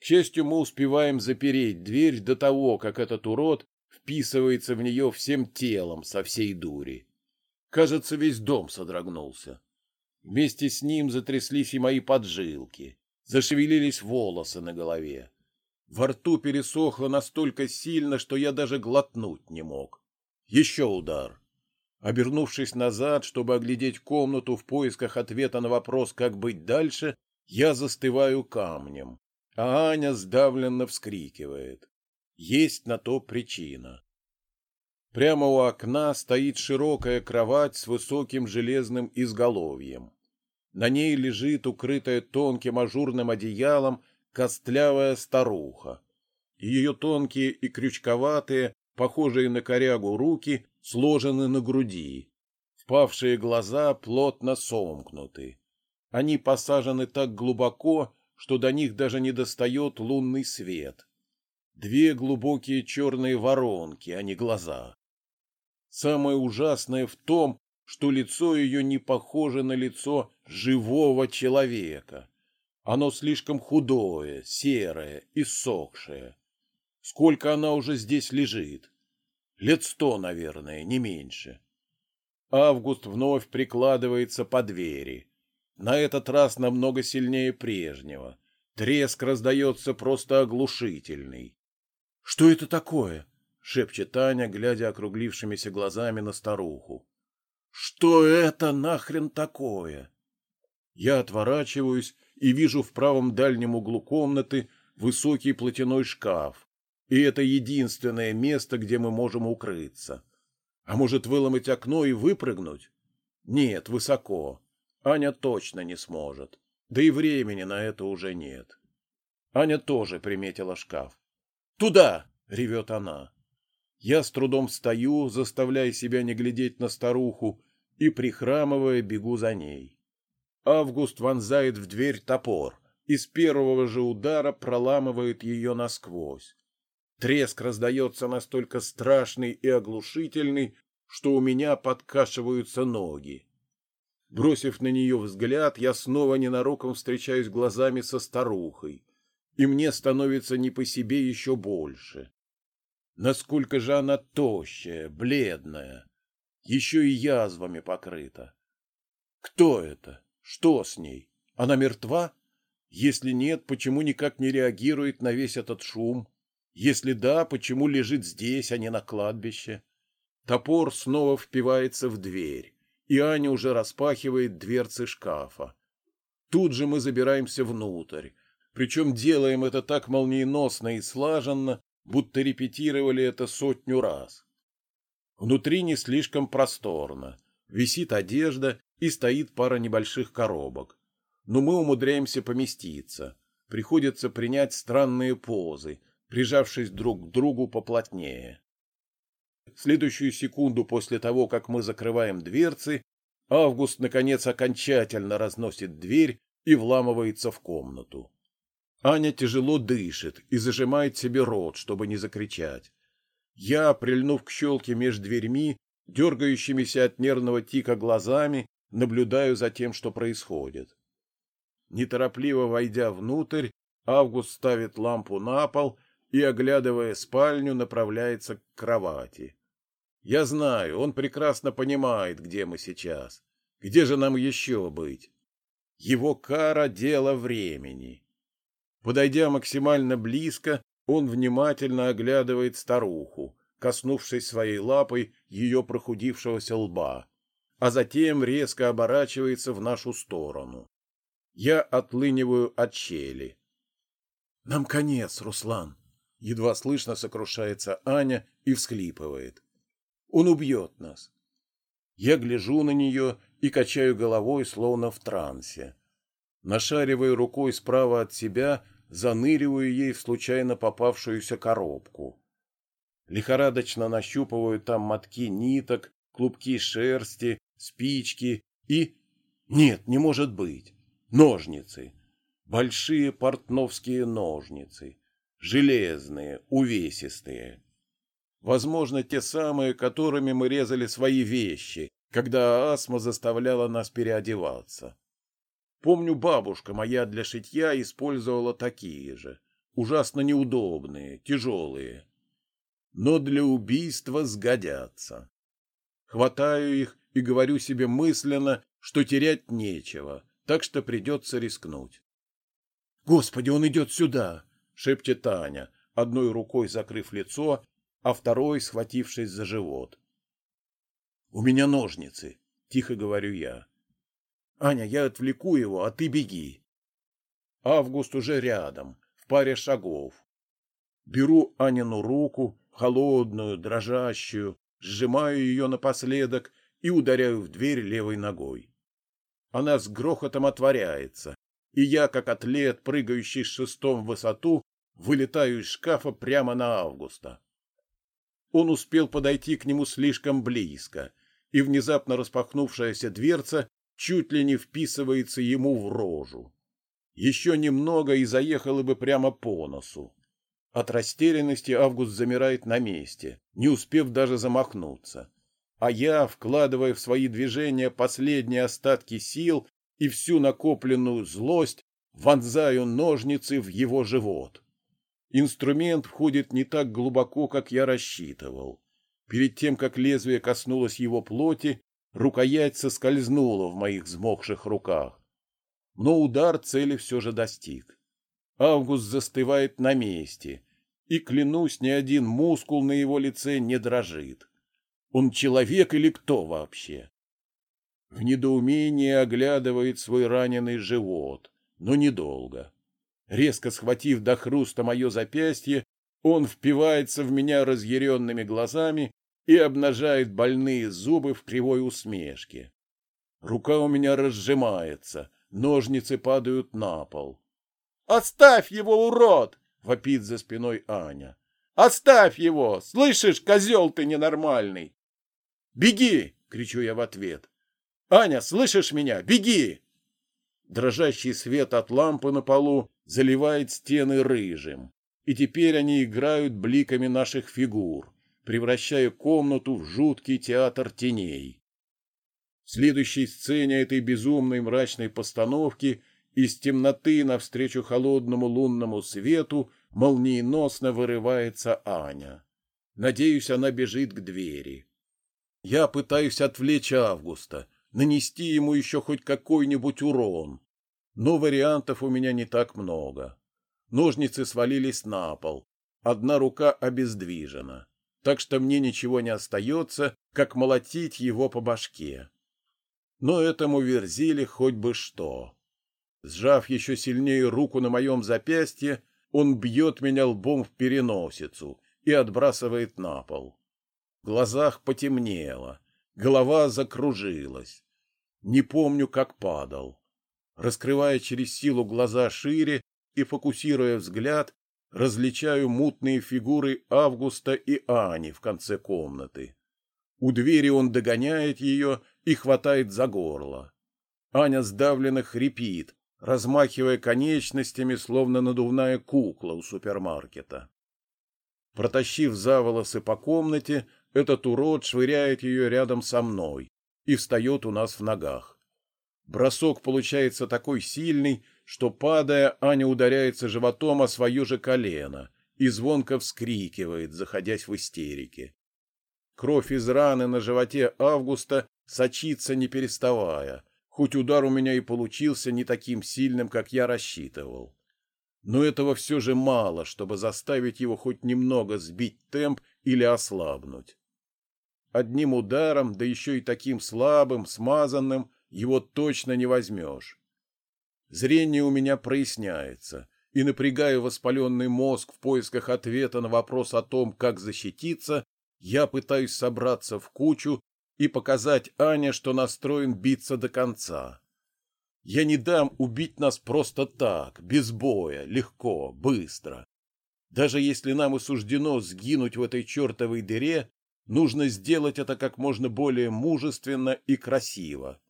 К счастью, мы успеваем запереть дверь до того, как этот урод вписывается в нее всем телом со всей дури. Кажется, весь дом содрогнулся. Вместе с ним затряслись и мои поджилки. Зашевелились волосы на голове. Во рту пересохло настолько сильно, что я даже глотнуть не мог. Еще удар. Обернувшись назад, чтобы оглядеть комнату в поисках ответа на вопрос, как быть дальше, я застываю камнем, а Аня сдавленно вскрикивает. Есть на то причина. Прямо у окна стоит широкая кровать с высоким железным изголовьем. На ней лежит, укрытая тонким ажурным одеялом, костлявая старуха. Ее тонкие и крючковатые, похожие на корягу руки, сложены на груди. Впавшие глаза плотно сомкнуты. Они посажены так глубоко, что до них даже не достает лунный свет. Две глубокие черные воронки, а не глаза. Самое ужасное в том, что лицо ее не похоже на лицо живого человека. Оно слишком худое, серое, иссохшее. Сколько она уже здесь лежит? Лет сто, наверное, не меньше. Август вновь прикладывается по двери. На этот раз намного сильнее прежнего. Треск раздается просто оглушительный. — Что это такое? — шепчет Таня, глядя округлившимися глазами на старуху. Что это нахрен такое? Я отворачиваюсь и вижу в правом дальнем углу комнаты высокий платяной шкаф, и это единственное место, где мы можем укрыться. А может, выломать окно и выпрыгнуть? Нет, высоко. Аня точно не сможет. Да и времени на это уже нет. Аня тоже приметила шкаф. «Туда!» — ревет она. Я с трудом встаю, заставляя себя не глядеть на старуху, и, прихрамывая, бегу за ней. Август вонзает в дверь топор и с первого же удара проламывает ее насквозь. Треск раздается настолько страшный и оглушительный, что у меня подкашиваются ноги. Бросив на нее взгляд, я снова ненароком встречаюсь глазами со старухой, и мне становится не по себе еще больше. Насколько же она тощая, бледная, еще и язвами покрыта. Кто это? Что с ней? Она мертва? Если нет, почему никак не реагирует на весь этот шум? Если да, почему лежит здесь, а не на кладбище? Топор снова впивается в дверь, и Аня уже распахивает дверцы шкафа. Тут же мы забираемся внутрь, причем делаем это так молниеносно и слаженно, будто репетировали это сотню раз. Внутри не слишком просторно, висит одежда и стоит пара небольших коробок. Но мы умудряемся поместиться, приходится принять странные позы, прижавшись друг к другу поплотнее. Следующую секунду после того, как мы закрываем дверцы, Август, наконец, окончательно разносит дверь и вламывается в комнату. Аня тяжело дышит и зажимает себе рот, чтобы не закричать. Я, прильнув к щелке между дверьми, дергающимися от нервного тика глазами, наблюдаю за тем, что происходит. Неторопливо войдя внутрь, Август ставит лампу на пол и, оглядывая спальню, направляется к кровати. Я знаю, он прекрасно понимает, где мы сейчас. Где же нам еще быть? Его кара — дело времени. Подойдя максимально близко, он внимательно оглядывает старуху, коснувшись своей лапой ее прохудившегося лба, а затем резко оборачивается в нашу сторону. Я отлыниваю от щели. — Нам конец, Руслан! Едва слышно сокрушается Аня и всхлипывает. Он убьет нас. Я гляжу на нее и качаю головой, словно в трансе. Нашаривая рукой справа от себя, заныриваю ей в случайно попавшуюся коробку. Лихорадочно нащупываю там мотки ниток, клубки шерсти, спички и... Нет, не может быть. Ножницы. Большие портновские ножницы железные, увесистые. Возможно, те самые, которыми мы резали свои вещи, когда астма заставляла нас переодеваться. Помню, бабушка моя для шитья использовала такие же, ужасно неудобные, тяжелые. Но для убийства сгодятся. Хватаю их и говорю себе мысленно, что терять нечего, так что придется рискнуть. «Господи, он идет сюда!» — шепчет Таня, одной рукой закрыв лицо, а второй схватившись за живот. «У меня ножницы», — тихо говорю я. «Аня, я отвлеку его, а ты беги». Август уже рядом, в паре шагов. Беру Анину руку, холодную, дрожащую, сжимаю ее напоследок и ударяю в дверь левой ногой. Она с грохотом отворяется, и я, как атлет, прыгающий с шестом в высоту, вылетаю из шкафа прямо на Августа. Он успел подойти к нему слишком близко, и внезапно распахнувшаяся дверца чуть ли не вписывается ему в рожу. Еще немного и заехала бы прямо по носу. От растерянности Август замирает на месте, не успев даже замахнуться. А я, вкладывая в свои движения последние остатки сил, и всю накопленную злость вонзаю ножницы в его живот. Инструмент входит не так глубоко, как я рассчитывал. Перед тем, как лезвие коснулось его плоти, рукоять соскользнула в моих взмокших руках. Но удар цели все же достиг. Август застывает на месте, и, клянусь, ни один мускул на его лице не дрожит. Он человек или кто вообще? В недоумении оглядывает свой раненый живот, но недолго. Резко схватив до хруста мое запястье, Он впивается в меня разъяренными глазами и обнажает больные зубы в кривой усмешке. Рука у меня разжимается, ножницы падают на пол. «Оставь его, урод!» — вопит за спиной Аня. «Оставь его! Слышишь, козел ты ненормальный!» «Беги!» — кричу я в ответ. «Аня, слышишь меня? Беги!» Дрожащий свет от лампы на полу заливает стены рыжим, и теперь они играют бликами наших фигур, превращая комнату в жуткий театр теней. В следующей сцене этой безумной мрачной постановки из темноты навстречу холодному лунному свету молниеносно вырывается Аня. Надеюсь, она бежит к двери. Я пытаюсь отвлечь Августа, нанести ему еще хоть какой-нибудь урон. Но вариантов у меня не так много. Ножницы свалились на пол. Одна рука обездвижена. Так что мне ничего не остается, как молотить его по башке. Но этому верзили хоть бы что. Сжав еще сильнее руку на моем запястье, он бьет меня лбом в переносицу и отбрасывает на пол. В глазах потемнело, голова закружилась. Не помню, как падал. Раскрывая через силу глаза шире и фокусируя взгляд, различаю мутные фигуры Августа и Ани в конце комнаты. У двери он догоняет ее и хватает за горло. Аня сдавленно хрипит, размахивая конечностями, словно надувная кукла у супермаркета. Протащив за волосы по комнате, этот урод швыряет ее рядом со мной и встает у нас в ногах. Бросок получается такой сильный, что, падая, Аня ударяется животом о свое же колено и звонко вскрикивает, заходясь в истерике. Кровь из раны на животе Августа сочится не переставая, хоть удар у меня и получился не таким сильным, как я рассчитывал. Но этого все же мало, чтобы заставить его хоть немного сбить темп или ослабнуть. Одним ударом, да еще и таким слабым, смазанным, его точно не возьмешь. Зрение у меня проясняется, и, напрягая воспаленный мозг в поисках ответа на вопрос о том, как защититься, я пытаюсь собраться в кучу и показать Ане, что настроен биться до конца. Я не дам убить нас просто так, без боя, легко, быстро. Даже если нам и суждено сгинуть в этой чертовой дыре, нужно сделать это как можно более мужественно и красиво.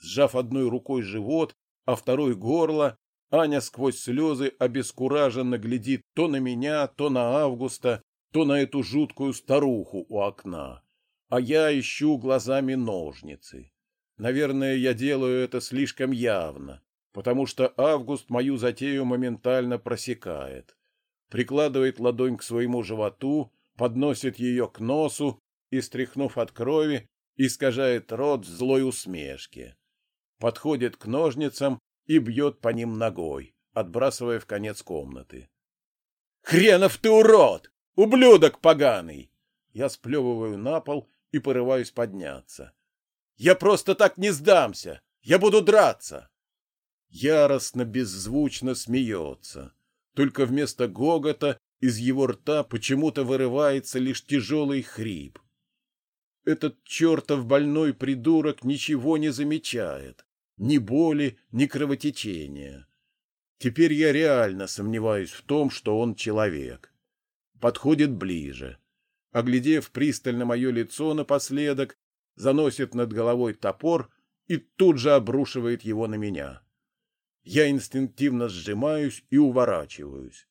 Сжав одной рукой живот, а второй горло, Аня сквозь слезы обескураженно глядит то на меня, то на Августа, то на эту жуткую старуху у окна, а я ищу глазами ножницы. Наверное, я делаю это слишком явно, потому что Август мою затею моментально просекает. Прикладывает ладонь к своему животу, подносит ее к носу и, стряхнув от крови, искажает рот злой усмешке. Подходит к ножницам и бьет по ним ногой, отбрасывая в конец комнаты. «Хренов ты урод! Ублюдок поганый!» Я сплевываю на пол и порываюсь подняться. «Я просто так не сдамся! Я буду драться!» Яростно, беззвучно смеется. Только вместо гогота из его рта почему-то вырывается лишь тяжелый хрип. Этот чертов больной придурок ничего не замечает. Ни боли, ни кровотечения. Теперь я реально сомневаюсь в том, что он человек подходит ближе. Оглядев пристально мое лицо напоследок, заносит над головой топор и тут же обрушивает его на меня. Я инстинктивно сжимаюсь и уворачиваюсь.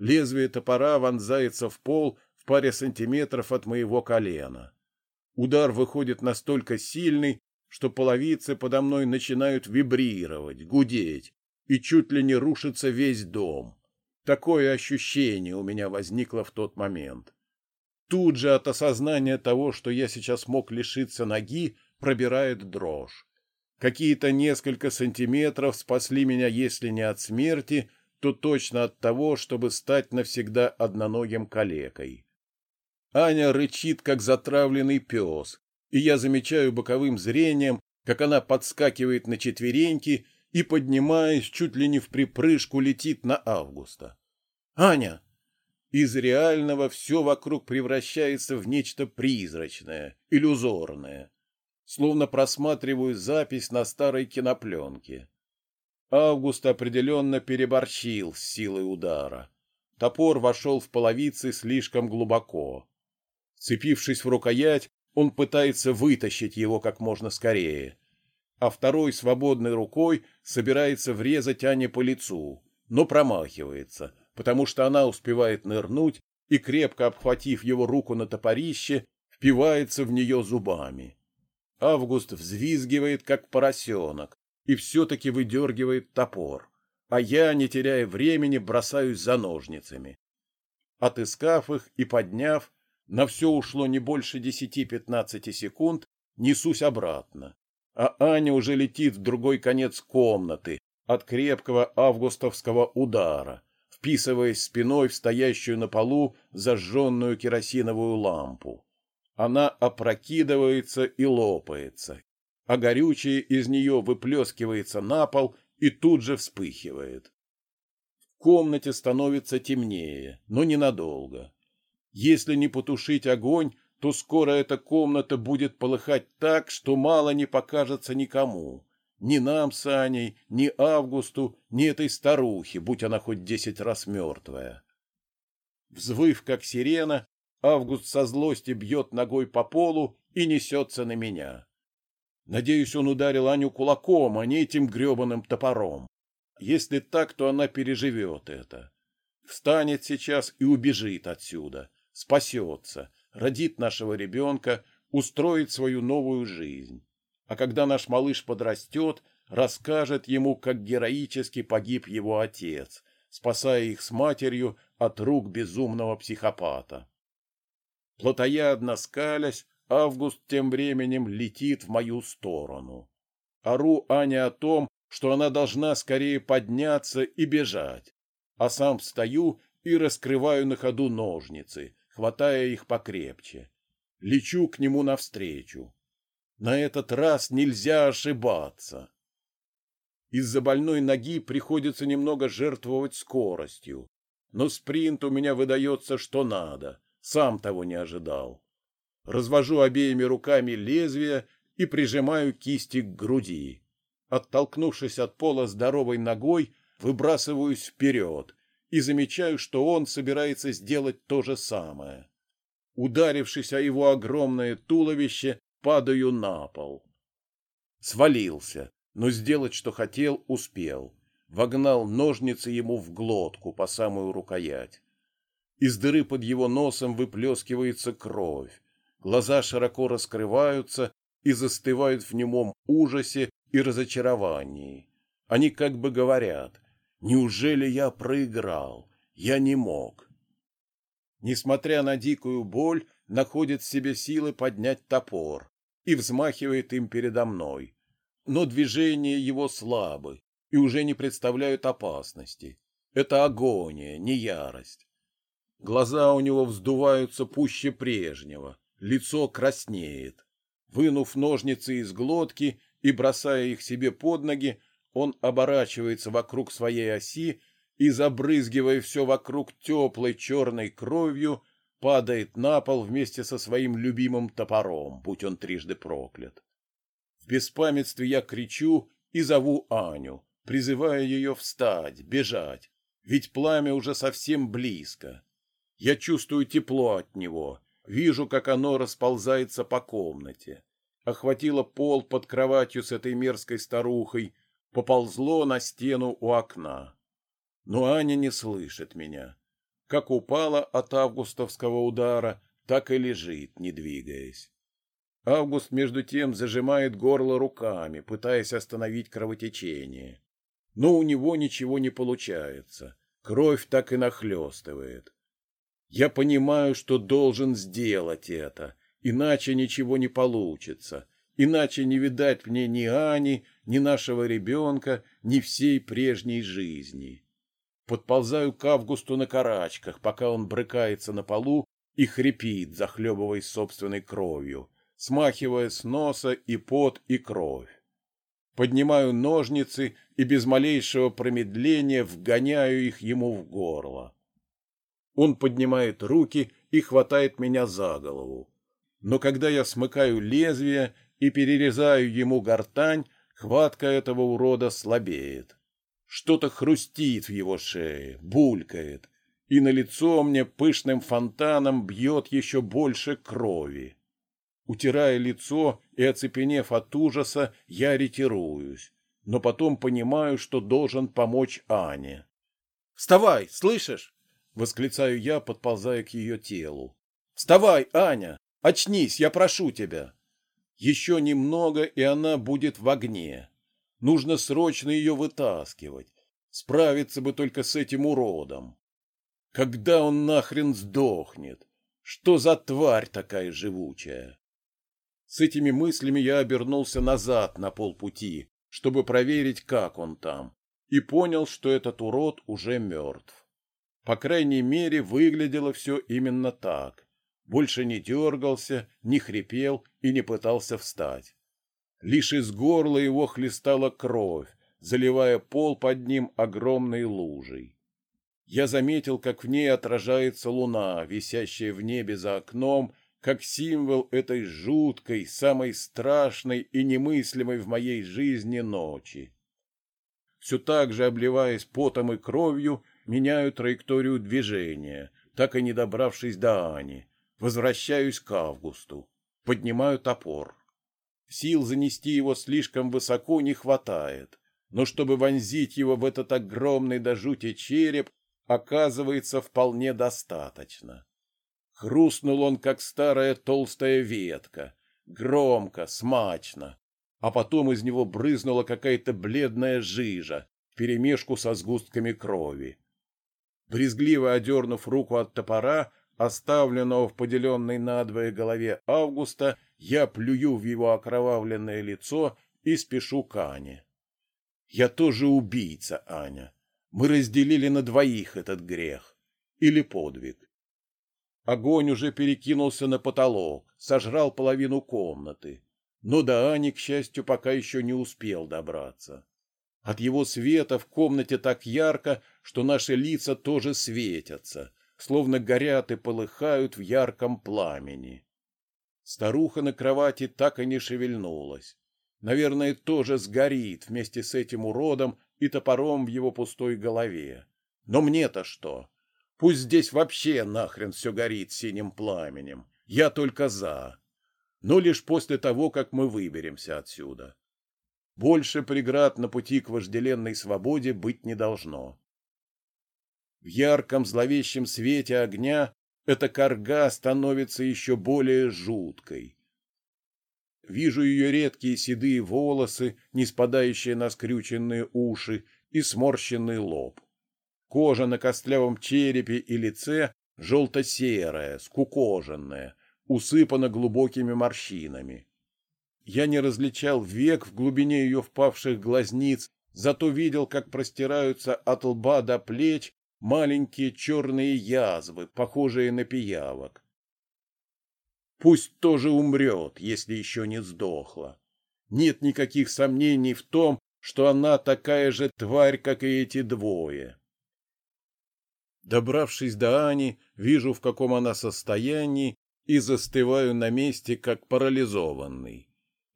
Лезвие топора вонзается в пол в паре сантиметров от моего колена. Удар выходит настолько сильный, что половицы подо мной начинают вибрировать, гудеть, и чуть ли не рушится весь дом. Такое ощущение у меня возникло в тот момент. Тут же от осознания того, что я сейчас мог лишиться ноги, пробирает дрожь. Какие-то несколько сантиметров спасли меня, если не от смерти, то точно от того, чтобы стать навсегда одноногим калекой. Аня рычит, как затравленный пес, и я замечаю боковым зрением, как она подскакивает на четвереньки и, поднимаясь, чуть ли не в припрыжку летит на Августа. Аня! Из реального все вокруг превращается в нечто призрачное, иллюзорное. Словно просматриваю запись на старой кинопленке. Август определенно переборщил с силой удара. Топор вошел в половицы слишком глубоко. Цепившись в рукоять, он пытается вытащить его как можно скорее. А второй свободной рукой собирается врезать Ане по лицу, но промахивается, потому что она успевает нырнуть и, крепко обхватив его руку на топорище, впивается в нее зубами. Август взвизгивает, как поросенок, и все-таки выдергивает топор, а я, не теряя времени, бросаюсь за ножницами. Отыскав их и подняв, на все ушло не больше десяти-пятнадцати секунд, несусь обратно, а Аня уже летит в другой конец комнаты от крепкого августовского удара, вписываясь спиной в стоящую на полу зажженную керосиновую лампу. Она опрокидывается и лопается, а горючее из нее выплескивается на пол и тут же вспыхивает. В комнате становится темнее, но ненадолго. Если не потушить огонь, то скоро эта комната будет полыхать так, что мало не покажется никому. Ни нам с Аней, ни Августу, ни этой старухе, будь она хоть десять раз мертвая. Взвыв, как сирена, Август со злости бьет ногой по полу и несется на меня. Надеюсь, он ударил Аню кулаком, а не этим гребаным топором. Если так, то она переживет это. Встанет сейчас и убежит отсюда, спасется, родит нашего ребенка, устроит свою новую жизнь а когда наш малыш подрастет, расскажет ему, как героически погиб его отец, спасая их с матерью от рук безумного психопата. Плотоядно скалясь, Август тем временем летит в мою сторону. Ору Аня о том, что она должна скорее подняться и бежать, а сам встаю и раскрываю на ходу ножницы, хватая их покрепче. Лечу к нему навстречу. На этот раз нельзя ошибаться. Из-за больной ноги приходится немного жертвовать скоростью, но спринт у меня выдается что надо, сам того не ожидал. Развожу обеими руками лезвие и прижимаю кисти к груди. Оттолкнувшись от пола здоровой ногой, выбрасываюсь вперед и замечаю, что он собирается сделать то же самое. Ударившись о его огромное туловище, падаю на пол. Свалился, но сделать, что хотел, успел. Вогнал ножницы ему в глотку по самую рукоять. Из дыры под его носом выплескивается кровь. Глаза широко раскрываются и застывают в немом ужасе и разочаровании. Они как бы говорят, «Неужели я проиграл? Я не мог». Несмотря на дикую боль, находит в себе силы поднять топор и взмахивает им передо мной. Но движения его слабы и уже не представляют опасности. Это агония, не ярость. Глаза у него вздуваются пуще прежнего, лицо краснеет. Вынув ножницы из глотки и бросая их себе под ноги, он оборачивается вокруг своей оси и, забрызгивая все вокруг теплой черной кровью, падает на пол вместе со своим любимым топором, будь он трижды проклят. В беспамятстве я кричу и зову Аню, призывая ее встать, бежать, ведь пламя уже совсем близко. Я чувствую тепло от него, вижу, как оно расползается по комнате. Охватило пол под кроватью с этой мерзкой старухой, поползло на стену у окна. Но Аня не слышит меня. Как упала от августовского удара, так и лежит, не двигаясь. Август, между тем, зажимает горло руками, пытаясь остановить кровотечение. Но у него ничего не получается. Кровь так и нахлестывает. Я понимаю, что должен сделать это, иначе ничего не получится, иначе не видать мне ни Ани, ни нашего ребенка, ни всей прежней жизни. Подползаю к Августу на карачках, пока он брыкается на полу и хрипит, захлебываясь собственной кровью, смахивая с носа и пот, и кровь. Поднимаю ножницы и без малейшего промедления вгоняю их ему в горло. Он поднимает руки и хватает меня за голову. Но когда я смыкаю лезвие и перерезаю ему гортань, хватка этого урода слабеет. Что-то хрустит в его шее, булькает, и на лицо мне пышным фонтаном бьет еще больше крови. Утирая лицо и оцепенев от ужаса, я ретируюсь, но потом понимаю, что должен помочь Ане. «Вставай, слышишь?» — восклицаю я, подползая к ее телу. «Вставай, Аня! Очнись, я прошу тебя!» Еще немного, и она будет в огне. Нужно срочно ее вытаскивать. Справиться бы только с этим уродом. Когда он нахрен сдохнет? Что за тварь такая живучая? С этими мыслями я обернулся назад на полпути, чтобы проверить, как он там, и понял, что этот урод уже мертв. По крайней мере, выглядело все именно так. Больше не дергался, не хрипел и не пытался встать. Лишь из горла его хлестала кровь, заливая пол под ним огромной лужей. Я заметил, как в ней отражается луна, висящая в небе за окном, как символ этой жуткой, самой страшной и немыслимой в моей жизни ночи. Все так же, обливаясь потом и кровью, меняю траекторию движения, так и не добравшись до Ани. Возвращаюсь к Августу. Поднимаю топор. Сил занести его слишком высоко не хватает, но чтобы вонзить его в этот огромный до жути череп, оказывается вполне достаточно. Хрустнул он, как старая толстая ветка, громко, смачно, а потом из него брызнула какая-то бледная жижа вперемешку со сгустками крови. Брезгливо одернув руку от топора, оставленного в поделенной надвое голове Августа, я плюю в его окровавленное лицо и спешу к Ане. Я тоже убийца, Аня. Мы разделили на двоих этот грех. Или подвиг. Огонь уже перекинулся на потолок, сожрал половину комнаты. Но до Ани, к счастью, пока еще не успел добраться. От его света в комнате так ярко, что наши лица тоже светятся, словно горят и полыхают в ярком пламени. Старуха на кровати так и не шевельнулась. Наверное, тоже сгорит вместе с этим уродом и топором в его пустой голове. Но мне-то что? Пусть здесь вообще нахрен все горит синим пламенем. Я только за. Но лишь после того, как мы выберемся отсюда. Больше преград на пути к вожделенной свободе быть не должно. В ярком зловещем свете огня эта корга становится еще более жуткой. Вижу ее редкие седые волосы, не спадающие на скрюченные уши и сморщенный лоб. Кожа на костлявом черепе и лице желто-серая, скукоженная, усыпана глубокими морщинами. Я не различал век в глубине ее впавших глазниц, зато видел, как простираются от лба до плеч маленькие черные язвы, похожие на пиявок. Пусть тоже умрет, если еще не сдохла. Нет никаких сомнений в том, что она такая же тварь, как и эти двое. Добравшись до Ани, вижу, в каком она состоянии, и застываю на месте, как парализованный.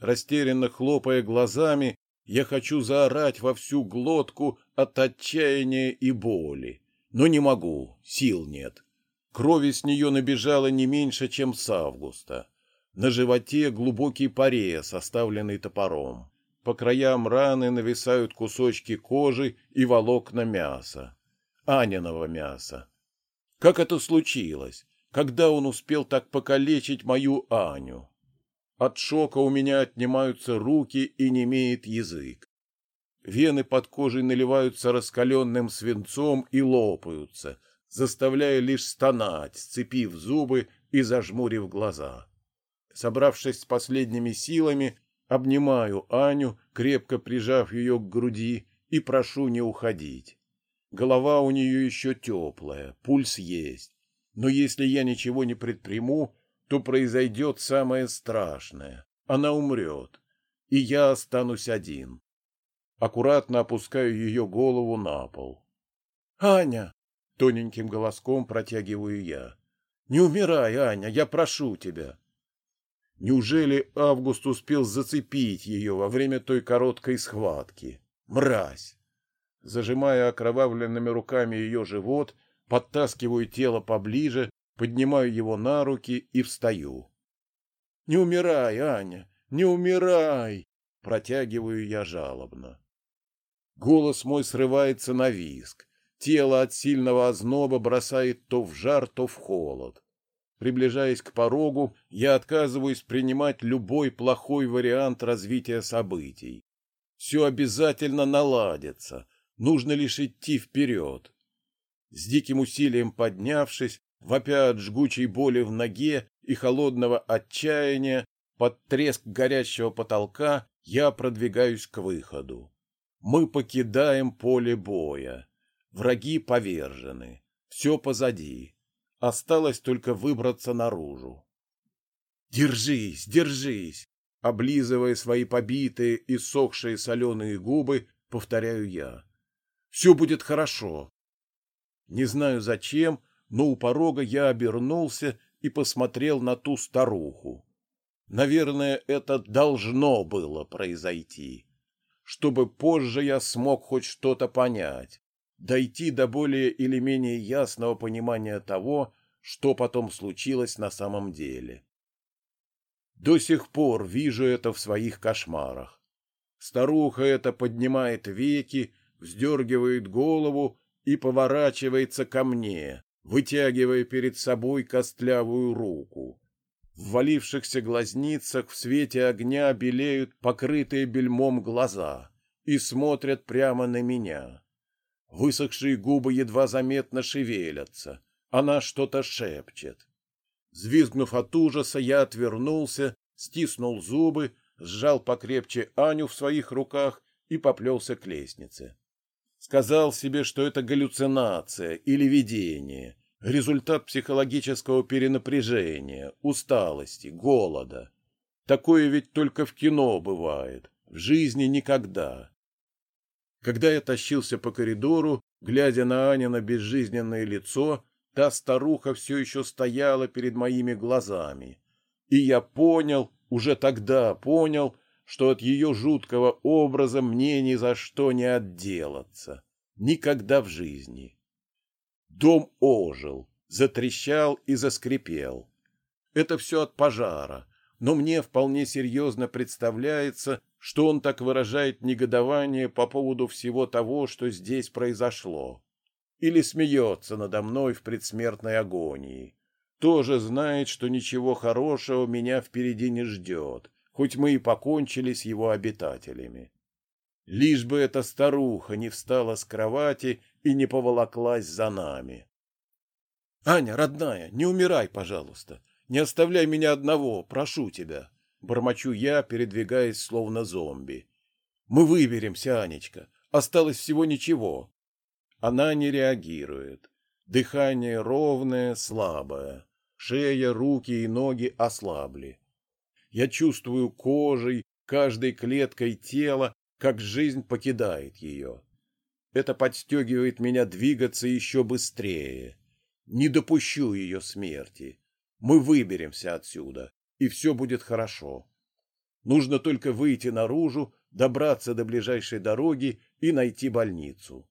Растерянно хлопая глазами, я хочу заорать во всю глотку от отчаяния и боли. Но не могу, сил нет. Крови с нее набежало не меньше, чем с августа. На животе глубокий порез, оставленный топором. По краям раны нависают кусочки кожи и волокна мяса. Аниного мяса. Как это случилось? Когда он успел так покалечить мою Аню? От шока у меня отнимаются руки и немеет язык. Вены под кожей наливаются раскаленным свинцом и лопаются, заставляя лишь стонать, сцепив зубы и зажмурив глаза. Собравшись с последними силами, обнимаю Аню, крепко прижав ее к груди, и прошу не уходить. Голова у нее еще теплая, пульс есть, но если я ничего не предприму, то произойдет самое страшное. Она умрет, и я останусь один аккуратно опускаю ее голову на пол. «Аня! — тоненьким голоском протягиваю я. «Не умирай, Аня, я прошу тебя!» Неужели Август успел зацепить ее во время той короткой схватки? Мразь! Зажимая окровавленными руками ее живот, подтаскиваю тело поближе, поднимаю его на руки и встаю. «Не умирай, Аня, не умирай!» — протягиваю я жалобно. Голос мой срывается на виск. Тело от сильного озноба бросает то в жар, то в холод. Приближаясь к порогу, я отказываюсь принимать любой плохой вариант развития событий. Все обязательно наладится, нужно лишь идти вперед. С диким усилием поднявшись, вопя жгучей боли в ноге и холодного отчаяния, под треск горящего потолка я продвигаюсь к выходу. Мы покидаем поле боя. Враги повержены. Все позади. Осталось только выбраться наружу. «Держись, держись!» Облизывая свои побитые и сохшие соленые губы, повторяю я. «Все будет хорошо!» Не знаю зачем, но у порога я обернулся и посмотрел на ту старуху. Наверное, это должно было произойти, чтобы позже я смог хоть что-то понять, дойти до более или менее ясного понимания того, что потом случилось на самом деле. До сих пор вижу это в своих кошмарах. Старуха это поднимает веки, вздергивает голову и поворачивается ко мне, вытягивая перед собой костлявую руку. В валившихся глазницах в свете огня белеют покрытые бельмом глаза и смотрят прямо на меня. Высохшие губы едва заметно шевелятся. Она что-то шепчет. Звизгнув от ужаса, я отвернулся, стиснул зубы, сжал покрепче Аню в своих руках и поплелся к лестнице. Сказал себе, что это галлюцинация или видение, результат психологического перенапряжения, усталости, голода. Такое ведь только в кино бывает, в жизни никогда. Когда я тащился по коридору, глядя на Анина безжизненное лицо, та старуха все еще стояла перед моими глазами. И я понял, уже тогда понял, что от ее жуткого образа мне ни за что не отделаться. Никогда в жизни. Дом ожил, затрещал и заскрипел. Это все от пожара, но мне вполне серьезно представляется, что он так выражает негодование по поводу всего того, что здесь произошло. Или смеется надо мной в предсмертной агонии. Тоже знает, что ничего хорошего меня впереди не ждет, хоть мы и покончили с его обитателями. Лишь бы эта старуха не встала с кровати и не поволоклась за нами. — Аня, родная, не умирай, пожалуйста. Не оставляй меня одного, прошу тебя. Бормочу я, передвигаясь словно зомби. Мы выберемся, Анечка. Осталось всего ничего. Она не реагирует. Дыхание ровное, слабое. Шея, руки и ноги ослабли. Я чувствую кожей, каждой клеткой тела, как жизнь покидает ее. Это подстегивает меня двигаться еще быстрее. Не допущу ее смерти. Мы выберемся отсюда, и все будет хорошо. Нужно только выйти наружу, добраться до ближайшей дороги и найти больницу.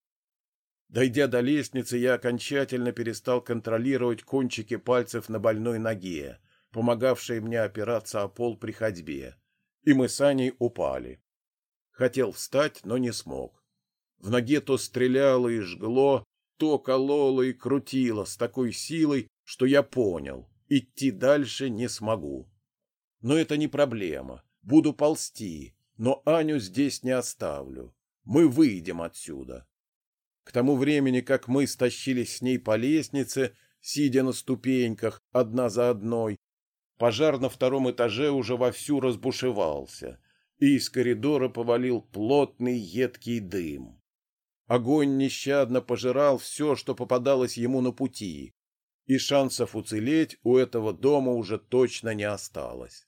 Дойдя до лестницы, я окончательно перестал контролировать кончики пальцев на больной ноге, помогавшей мне опираться о пол при ходьбе, и мы с Аней упали. Хотел встать, но не смог. В ноге то стреляло и жгло, то кололо и крутило с такой силой, что я понял, идти дальше не смогу. Но это не проблема. Буду ползти, но Аню здесь не оставлю. Мы выйдем отсюда. К тому времени, как мы стащились с ней по лестнице, сидя на ступеньках, одна за одной, пожар на втором этаже уже вовсю разбушевался, и из коридора повалил плотный едкий дым. Огонь нещадно пожирал все, что попадалось ему на пути, и шансов уцелеть у этого дома уже точно не осталось.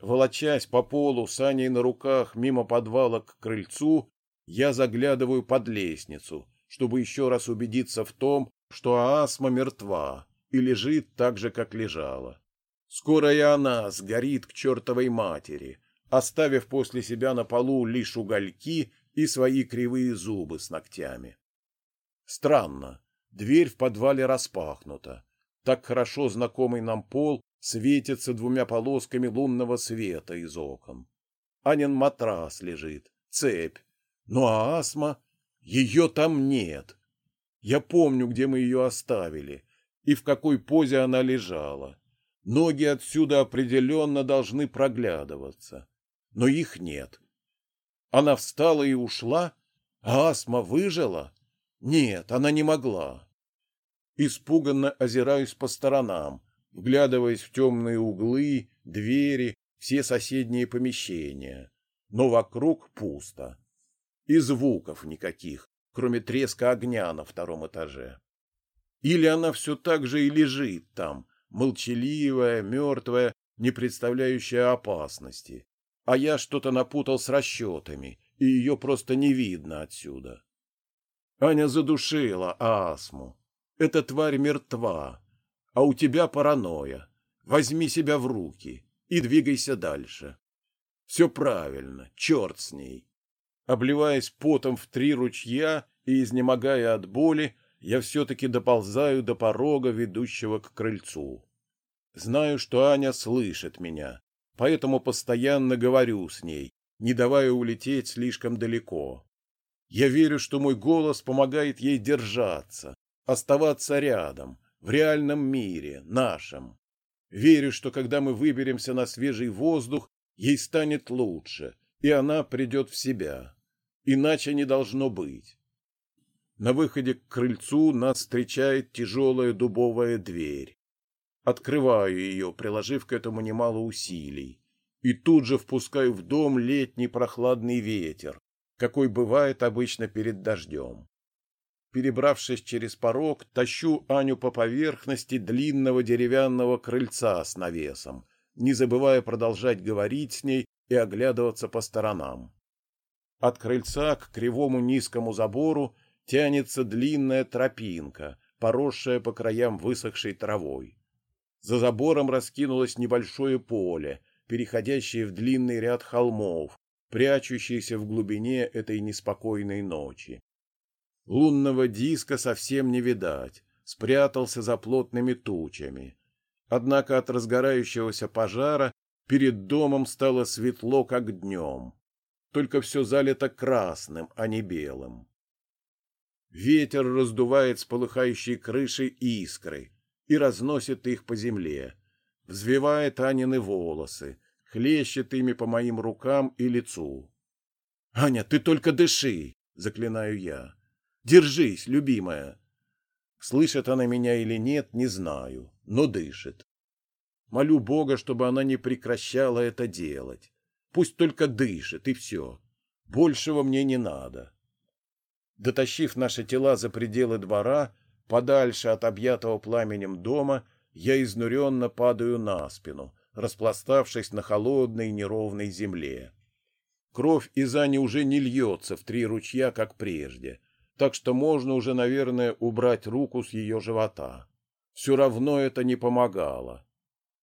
Волочась по полу с Аней на руках мимо подвала к крыльцу, я заглядываю под лестницу, чтобы еще раз убедиться в том, что Аасма мертва и лежит так же, как лежала. Скоро и она сгорит к чертовой матери, оставив после себя на полу лишь угольки и свои кривые зубы с ногтями. Странно, дверь в подвале распахнута. Так хорошо знакомый нам пол светится двумя полосками лунного света из окон. Анин матрас лежит, цепь. Ну а астма? Ее там нет. Я помню, где мы ее оставили и в какой позе она лежала. Ноги отсюда определенно должны проглядываться, но их нет. Она встала и ушла, а астма выжила? Нет, она не могла. Испуганно озираюсь по сторонам, вглядываясь в темные углы, двери, все соседние помещения. Но вокруг пусто. И звуков никаких, кроме треска огня на втором этаже. Или она все так же и лежит там, молчаливая, мертвая, не представляющая опасности. А я что-то напутал с расчетами, и ее просто не видно отсюда. Аня задушила астму. Эта тварь мертва, а у тебя паранойя. Возьми себя в руки и двигайся дальше. Все правильно, черт с ней. Обливаясь потом в три ручья и изнемогая от боли, я все-таки доползаю до порога, ведущего к крыльцу. Знаю, что Аня слышит меня, поэтому постоянно говорю с ней, не давая улететь слишком далеко. Я верю, что мой голос помогает ей держаться, оставаться рядом, в реальном мире, нашем. Верю, что когда мы выберемся на свежий воздух, ей станет лучше, и она придет в себя. Иначе не должно быть. На выходе к крыльцу нас встречает тяжелая дубовая дверь. Открываю ее, приложив к этому немало усилий, и тут же впускаю в дом летний прохладный ветер, какой бывает обычно перед дождем. Перебравшись через порог, тащу Аню по поверхности длинного деревянного крыльца с навесом, не забывая продолжать говорить с ней и оглядываться по сторонам. От крыльца к кривому низкому забору тянется длинная тропинка, поросшая по краям высохшей травой. За забором раскинулось небольшое поле, переходящее в длинный ряд холмов, прячущийся в глубине этой неспокойной ночи. Лунного диска совсем не видать, спрятался за плотными тучами. Однако от разгорающегося пожара перед домом стало светло, как днем. Только все залито красным, а не белым. Ветер раздувает с полыхающей крыши искры и разносит их по земле, взвивает Анины волосы, хлещет ими по моим рукам и лицу. — Аня, ты только дыши! — заклинаю я. — Держись, любимая! Слышит она меня или нет, не знаю, но дышит. Молю Бога, чтобы она не прекращала это делать. Пусть только дышит, и все. Большего мне не надо. Дотащив наши тела за пределы двора, подальше от объятого пламенем дома, я изнуренно падаю на спину, распластавшись на холодной неровной земле. Кровь из Ани уже не льется в три ручья, как прежде, так что можно уже, наверное, убрать руку с ее живота. Все равно это не помогало.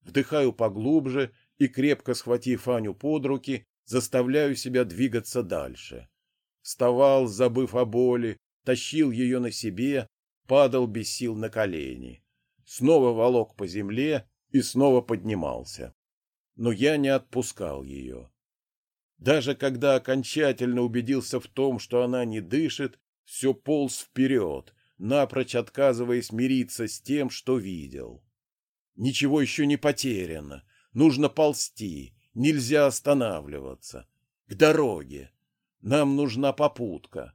Вдыхаю поглубже и, крепко схватив Аню под руки, заставляю себя двигаться дальше. Вставал, забыв о боли, тащил ее на себе, падал без сил на колени. Снова волок по земле, и снова поднимался. Но я не отпускал ее. Даже когда окончательно убедился в том, что она не дышит, все полз вперед, напрочь отказываясь мириться с тем, что видел. Ничего еще не потеряно. Нужно ползти, нельзя останавливаться. К дороге. Нам нужна попутка.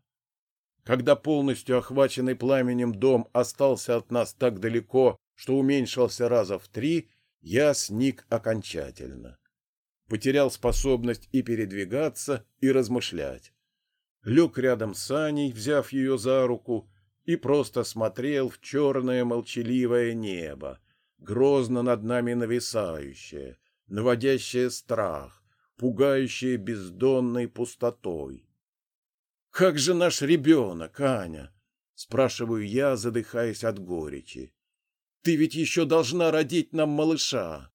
Когда полностью охваченный пламенем дом остался от нас так далеко, что уменьшился раза в три, я сник окончательно. Потерял способность и передвигаться, и размышлять. Лег рядом с Аней, взяв ее за руку, и просто смотрел в черное молчаливое небо, грозно над нами нависающее, наводящее страх, пугающее бездонной пустотой. «Как же наш ребенок, Аня?» Спрашиваю я, задыхаясь от горечи. Ты ведь еще должна родить нам малыша.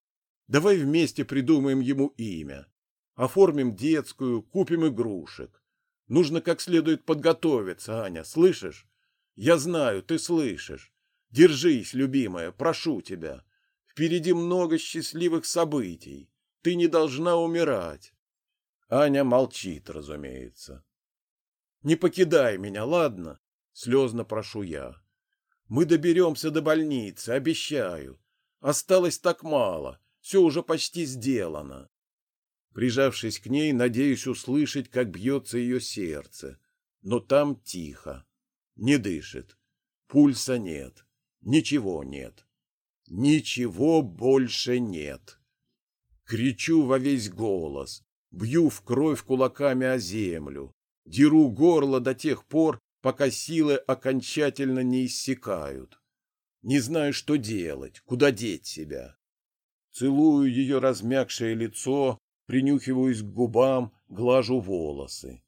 Давай вместе придумаем ему имя. Оформим детскую, купим игрушек. Нужно как следует подготовиться, Аня, слышишь? Я знаю, ты слышишь. Держись, любимая, прошу тебя. Впереди много счастливых событий. Ты не должна умирать. Аня молчит, разумеется. Не покидай меня, ладно? Слезно прошу я. Мы доберемся до больницы, обещаю. Осталось так мало, все уже почти сделано. Прижавшись к ней, надеюсь услышать, как бьется ее сердце. Но там тихо. Не дышит. Пульса нет. Ничего нет. Ничего больше нет. Кричу во весь голос. Бью в кровь кулаками о землю. Деру горло до тех пор, пока силы окончательно не иссякают. Не знаю, что делать, куда деть себя. Целую ее размягшее лицо, принюхиваюсь к губам, глажу волосы.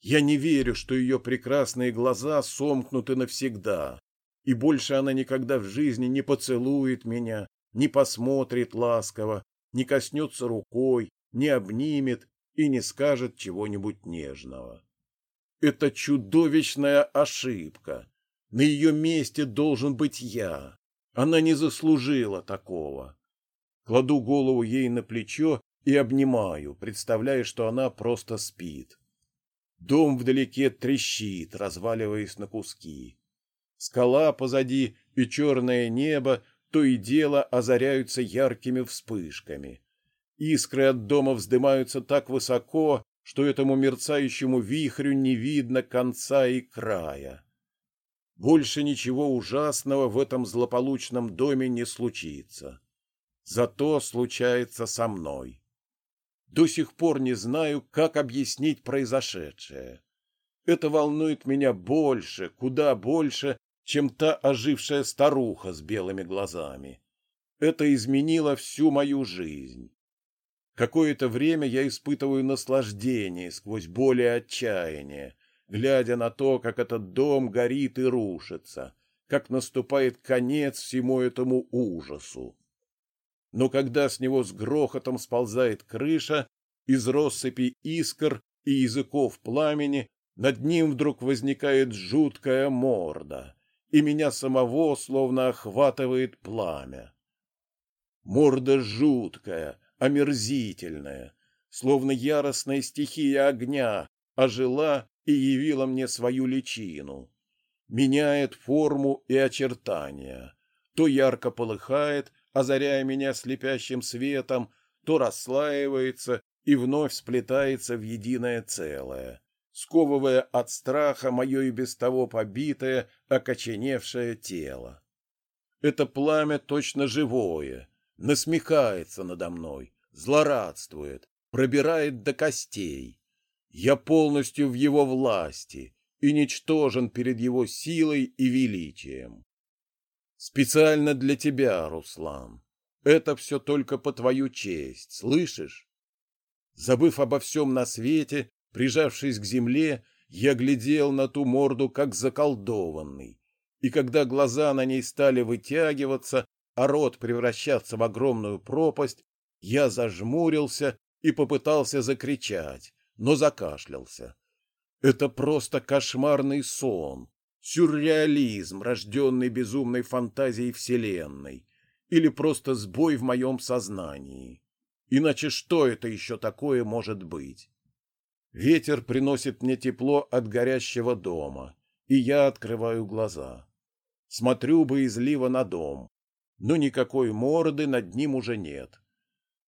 Я не верю, что ее прекрасные глаза сомкнуты навсегда, и больше она никогда в жизни не поцелует меня, не посмотрит ласково, не коснется рукой, не обнимет и не скажет чего-нибудь нежного. Это чудовищная ошибка. На ее месте должен быть я. Она не заслужила такого. Кладу голову ей на плечо и обнимаю, представляя, что она просто спит. Дом вдалеке трещит, разваливаясь на куски. Скала позади и черное небо то и дело озаряются яркими вспышками. Искры от дома вздымаются так высоко, что этому мерцающему вихрю не видно конца и края. Больше ничего ужасного в этом злополучном доме не случится. Зато случается со мной. До сих пор не знаю, как объяснить произошедшее. Это волнует меня больше, куда больше, чем та ожившая старуха с белыми глазами. Это изменило всю мою жизнь. Какое-то время я испытываю наслаждение сквозь боль и отчаяние, глядя на то, как этот дом горит и рушится, как наступает конец всему этому ужасу но когда с него с грохотом сползает крыша, из россыпи искр и языков пламени над ним вдруг возникает жуткая морда, и меня самого словно охватывает пламя. Морда жуткая, омерзительная, словно яростная стихия огня, ожила и явила мне свою личину. Меняет форму и очертания, то ярко полыхает, озаряя меня слепящим светом, то расслаивается и вновь сплетается в единое целое, сковывая от страха мое и без того побитое, окоченевшее тело. Это пламя точно живое, насмехается надо мной, злорадствует, пробирает до костей. Я полностью в его власти и ничтожен перед его силой и величием. Специально для тебя, Руслан. Это все только по твою честь, слышишь? Забыв обо всем на свете, прижавшись к земле, я глядел на ту морду, как заколдованный. И когда глаза на ней стали вытягиваться, а рот превращаться в огромную пропасть, я зажмурился и попытался закричать, но закашлялся. Это просто кошмарный сон, сюрреализм, рожденный безумной фантазией Вселенной, или просто сбой в моем сознании. Иначе что это еще такое может быть? Ветер приносит мне тепло от горящего дома, и я открываю глаза. Смотрю боязливо на дом, но никакой морды над ним уже нет.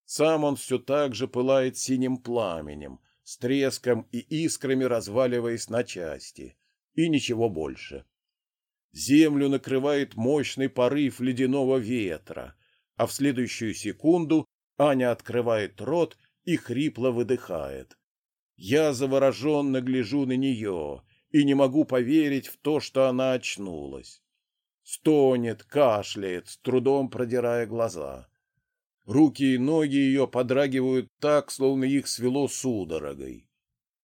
Сам он все так же пылает синим пламенем, с треском и искрами разваливаясь на части — и ничего больше. Землю накрывает мощный порыв ледяного ветра, а в следующую секунду Аня открывает рот и хрипло выдыхает. Я завороженно гляжу на нее и не могу поверить в то, что она очнулась. Стонет, кашляет, с трудом продирая глаза. Руки и ноги ее подрагивают так, словно их свело судорогой.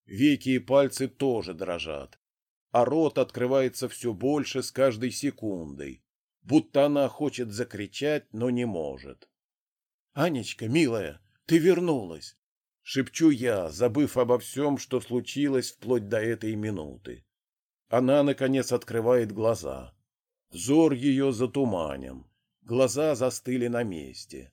Веки и пальцы тоже дрожат. а рот открывается все больше с каждой секундой, будто она хочет закричать, но не может. «Анечка, милая, ты вернулась!» — шепчу я, забыв обо всем, что случилось вплоть до этой минуты. Она, наконец, открывает глаза. Взор ее затуманен, глаза застыли на месте.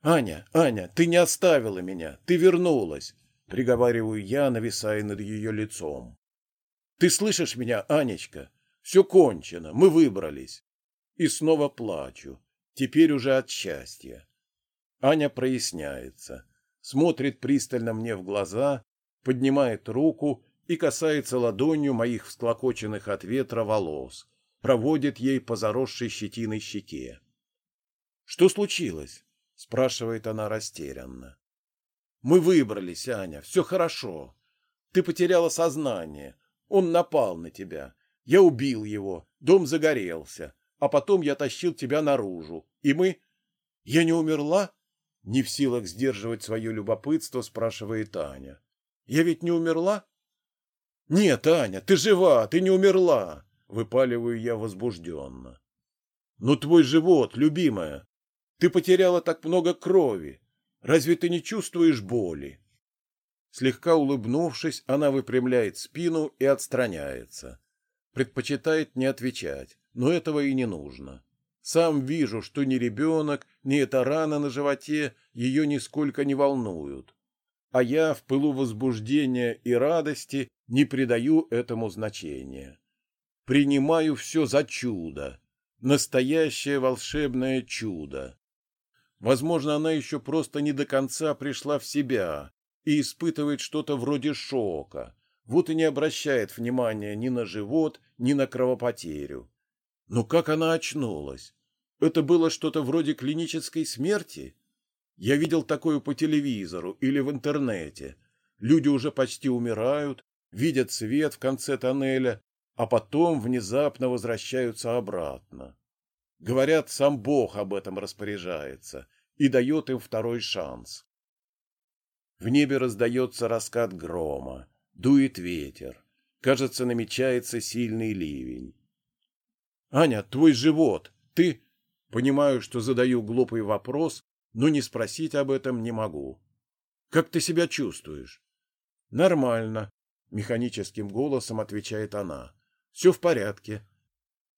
«Аня, Аня, ты не оставила меня, ты вернулась!» — приговариваю я, нависая над ее лицом. «Ты слышишь меня, Анечка? Все кончено, мы выбрались!» И снова плачу, теперь уже от счастья. Аня проясняется, смотрит пристально мне в глаза, поднимает руку и касается ладонью моих всклокоченных от ветра волос, проводит ей по заросшей щетиной щеке. «Что случилось?» — спрашивает она растерянно. «Мы выбрались, Аня, все хорошо. Ты потеряла сознание. Он напал на тебя. Я убил его, дом загорелся, а потом я тащил тебя наружу. И мы... Я не умерла?» Не в силах сдерживать свое любопытство, спрашивает Аня. «Я ведь не умерла?» «Нет, Аня, ты жива, ты не умерла!» Выпаливаю я возбужденно. «Ну твой живот, любимая, ты потеряла так много крови. Разве ты не чувствуешь боли? Слегка улыбнувшись, она выпрямляет спину и отстраняется. Предпочитает не отвечать, но этого и не нужно. Сам вижу, что ни ребенок, ни эта рана на животе ее нисколько не волнуют. А я в пылу возбуждения и радости не придаю этому значения. Принимаю все за чудо, настоящее волшебное чудо. Возможно, она еще просто не до конца пришла в себя и испытывает что-то вроде шока, вот и не обращает внимания ни на живот, ни на кровопотерю. Но как она очнулась? Это было что-то вроде клинической смерти? Я видел такое по телевизору или в интернете. Люди уже почти умирают, видят свет в конце тоннеля, а потом внезапно возвращаются обратно. Говорят, сам Бог об этом распоряжается и дает им второй шанс. В небе раздается раскат грома, дует ветер. Кажется, намечается сильный ливень. «Аня, твой живот! Ты...» Понимаю, что задаю глупый вопрос, но не спросить об этом не могу. «Как ты себя чувствуешь?» «Нормально», — механическим голосом отвечает она. «Все в порядке».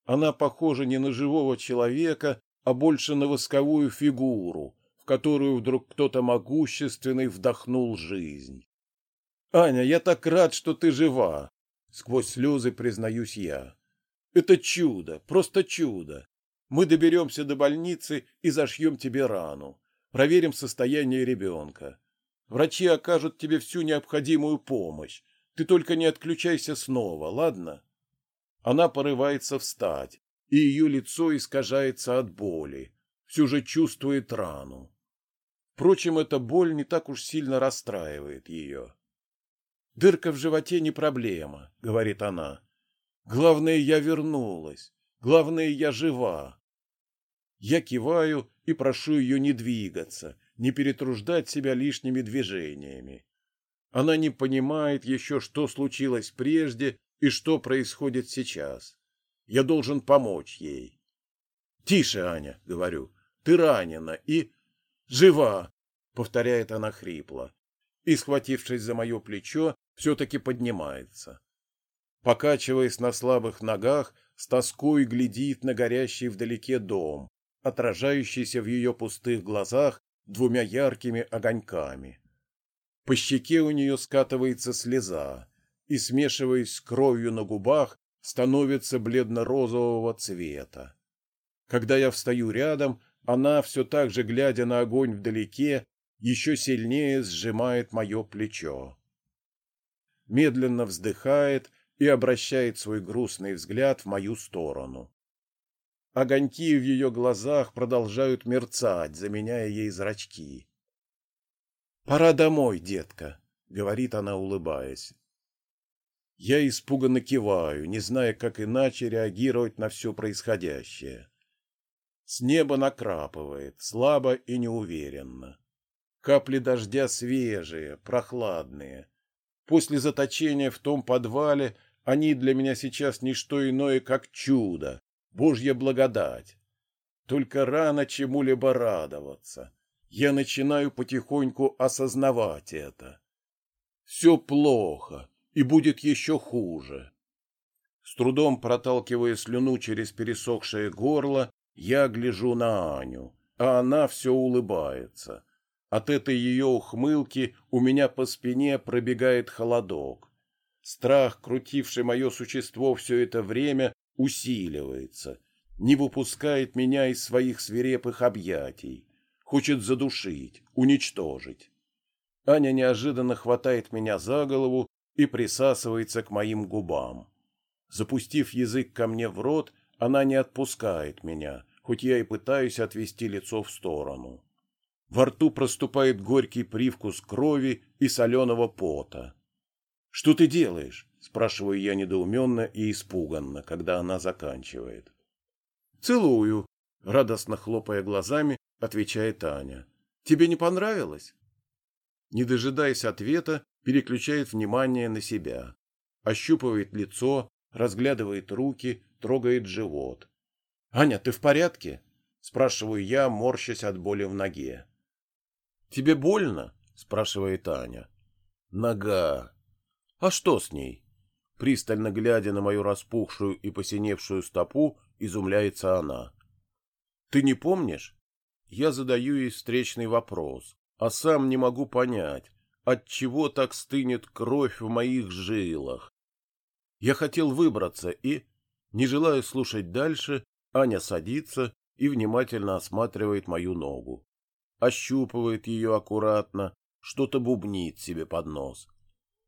Она похожа не на живого человека, а больше на восковую фигуру, в которую вдруг кто-то могущественный вдохнул жизнь. «Аня, я так рад, что ты жива!» — сквозь слезы признаюсь я. «Это чудо, просто чудо! Мы доберемся до больницы и зашьем тебе рану, проверим состояние ребенка. Врачи окажут тебе всю необходимую помощь. Ты только не отключайся снова, ладно?» Она порывается встать, и ее лицо искажается от боли, все же чувствует рану. Впрочем, эта боль не так уж сильно расстраивает ее. «Дырка в животе не проблема», — говорит она. «Главное, я вернулась. Главное, я жива». Я киваю и прошу ее не двигаться, не перетруждать себя лишними движениями. Она не понимает еще, что случилось прежде и что происходит сейчас. Я должен помочь ей. «Тише, Аня», — говорю, — «ты ранена и...» «Жива», — повторяет она хрипло, и, схватившись за мое плечо, все-таки поднимается. Покачиваясь на слабых ногах, с тоской глядит на горящий вдалеке дом, отражающийся в ее пустых глазах двумя яркими огоньками. По щеке у нее скатывается слеза, и, смешиваясь с кровью на губах, становится бледно-розового цвета. Когда я встаю рядом, она, все так же глядя на огонь вдалеке, еще сильнее сжимает мое плечо. Медленно вздыхает и обращает свой грустный взгляд в мою сторону. Огоньки в ее глазах продолжают мерцать, заменяя ей зрачки. «Пора домой, детка», — говорит она, улыбаясь. Я испуганно киваю, не зная, как иначе реагировать на все происходящее. С неба накрапывает, слабо и неуверенно. Капли дождя свежие, прохладные. После заточения в том подвале Они для меня сейчас не что иное, как чудо, Божья благодать. Только рано чему-либо радоваться. Я начинаю потихоньку осознавать это. Все плохо, и будет еще хуже. С трудом проталкивая слюну через пересохшее горло, я гляжу на Аню, а она все улыбается. От этой ее ухмылки у меня по спине пробегает холодок. Страх, крутивший мое существо все это время, усиливается, не выпускает меня из своих свирепых объятий, хочет задушить, уничтожить. Аня неожиданно хватает меня за голову и присасывается к моим губам. Запустив язык ко мне в рот, она не отпускает меня, хоть я и пытаюсь отвести лицо в сторону. Во рту проступает горький привкус крови и соленого пота. «Что ты делаешь?» — спрашиваю я недоуменно и испуганно, когда она заканчивает. «Целую», — радостно хлопая глазами, отвечает Аня. «Тебе не понравилось?» Не дожидаясь ответа, переключает внимание на себя. Ощупывает лицо, разглядывает руки, трогает живот. «Аня, ты в порядке?» — спрашиваю я, морщась от боли в ноге. «Тебе больно?» — спрашивает Аня. «Нога. А что с ней?» Пристально глядя на мою распухшую и посиневшую стопу, изумляется она. «Ты не помнишь?» Я задаю ей встречный вопрос, а сам не могу понять, от чего так стынет кровь в моих жилах. Я хотел выбраться и, не желая слушать дальше, Аня садится и внимательно осматривает мою ногу. Ощупывает ее аккуратно, что-то бубнит себе под нос.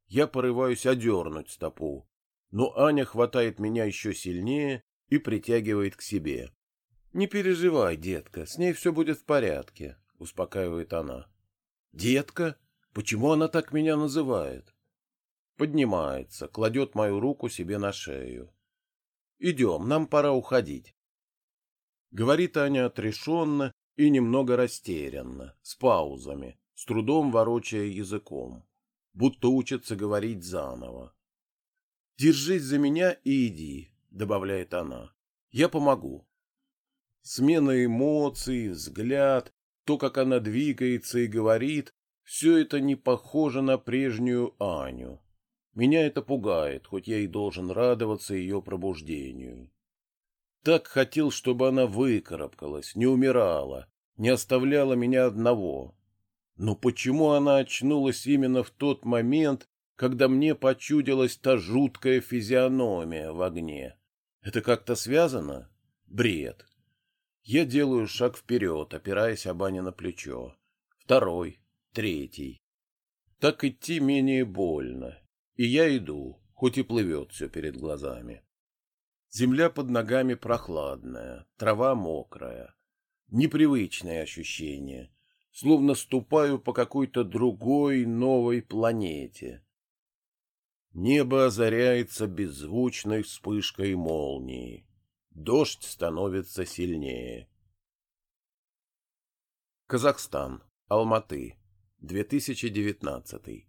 Я порываюсь одернуть стопу, но Аня хватает меня еще сильнее и притягивает к себе. — Не переживай, детка, с ней все будет в порядке, — успокаивает она. — Детка? Почему она так меня называет? Поднимается, кладет мою руку себе на шею. — Идем, нам пора уходить. Говорит Аня отрешенно и немного растерянно, с паузами, с трудом ворочая языком, будто учится говорить заново. «Держись за меня и иди», — добавляет она. «Я помогу». Смена эмоций, взгляд, то, как она двигается и говорит, все это не похоже на прежнюю Аню. Меня это пугает, хоть я и должен радоваться ее пробуждению. Так хотел, чтобы она выкарабкалась, не умирала, не оставляла меня одного. Но почему она очнулась именно в тот момент, когда мне почудилась та жуткая физиономия в огне? Это как-то связано? Бред. Я делаю шаг вперед, опираясь об Ане на плечо. Второй, третий. Так идти менее больно. И я иду, хоть и плывет все перед глазами. Земля под ногами прохладная, трава мокрая. Непривычное ощущение, словно ступаю по какой-то другой новой планете. Небо озаряется беззвучной вспышкой молнии. Дождь становится сильнее. Казахстан. Алматы. 2019.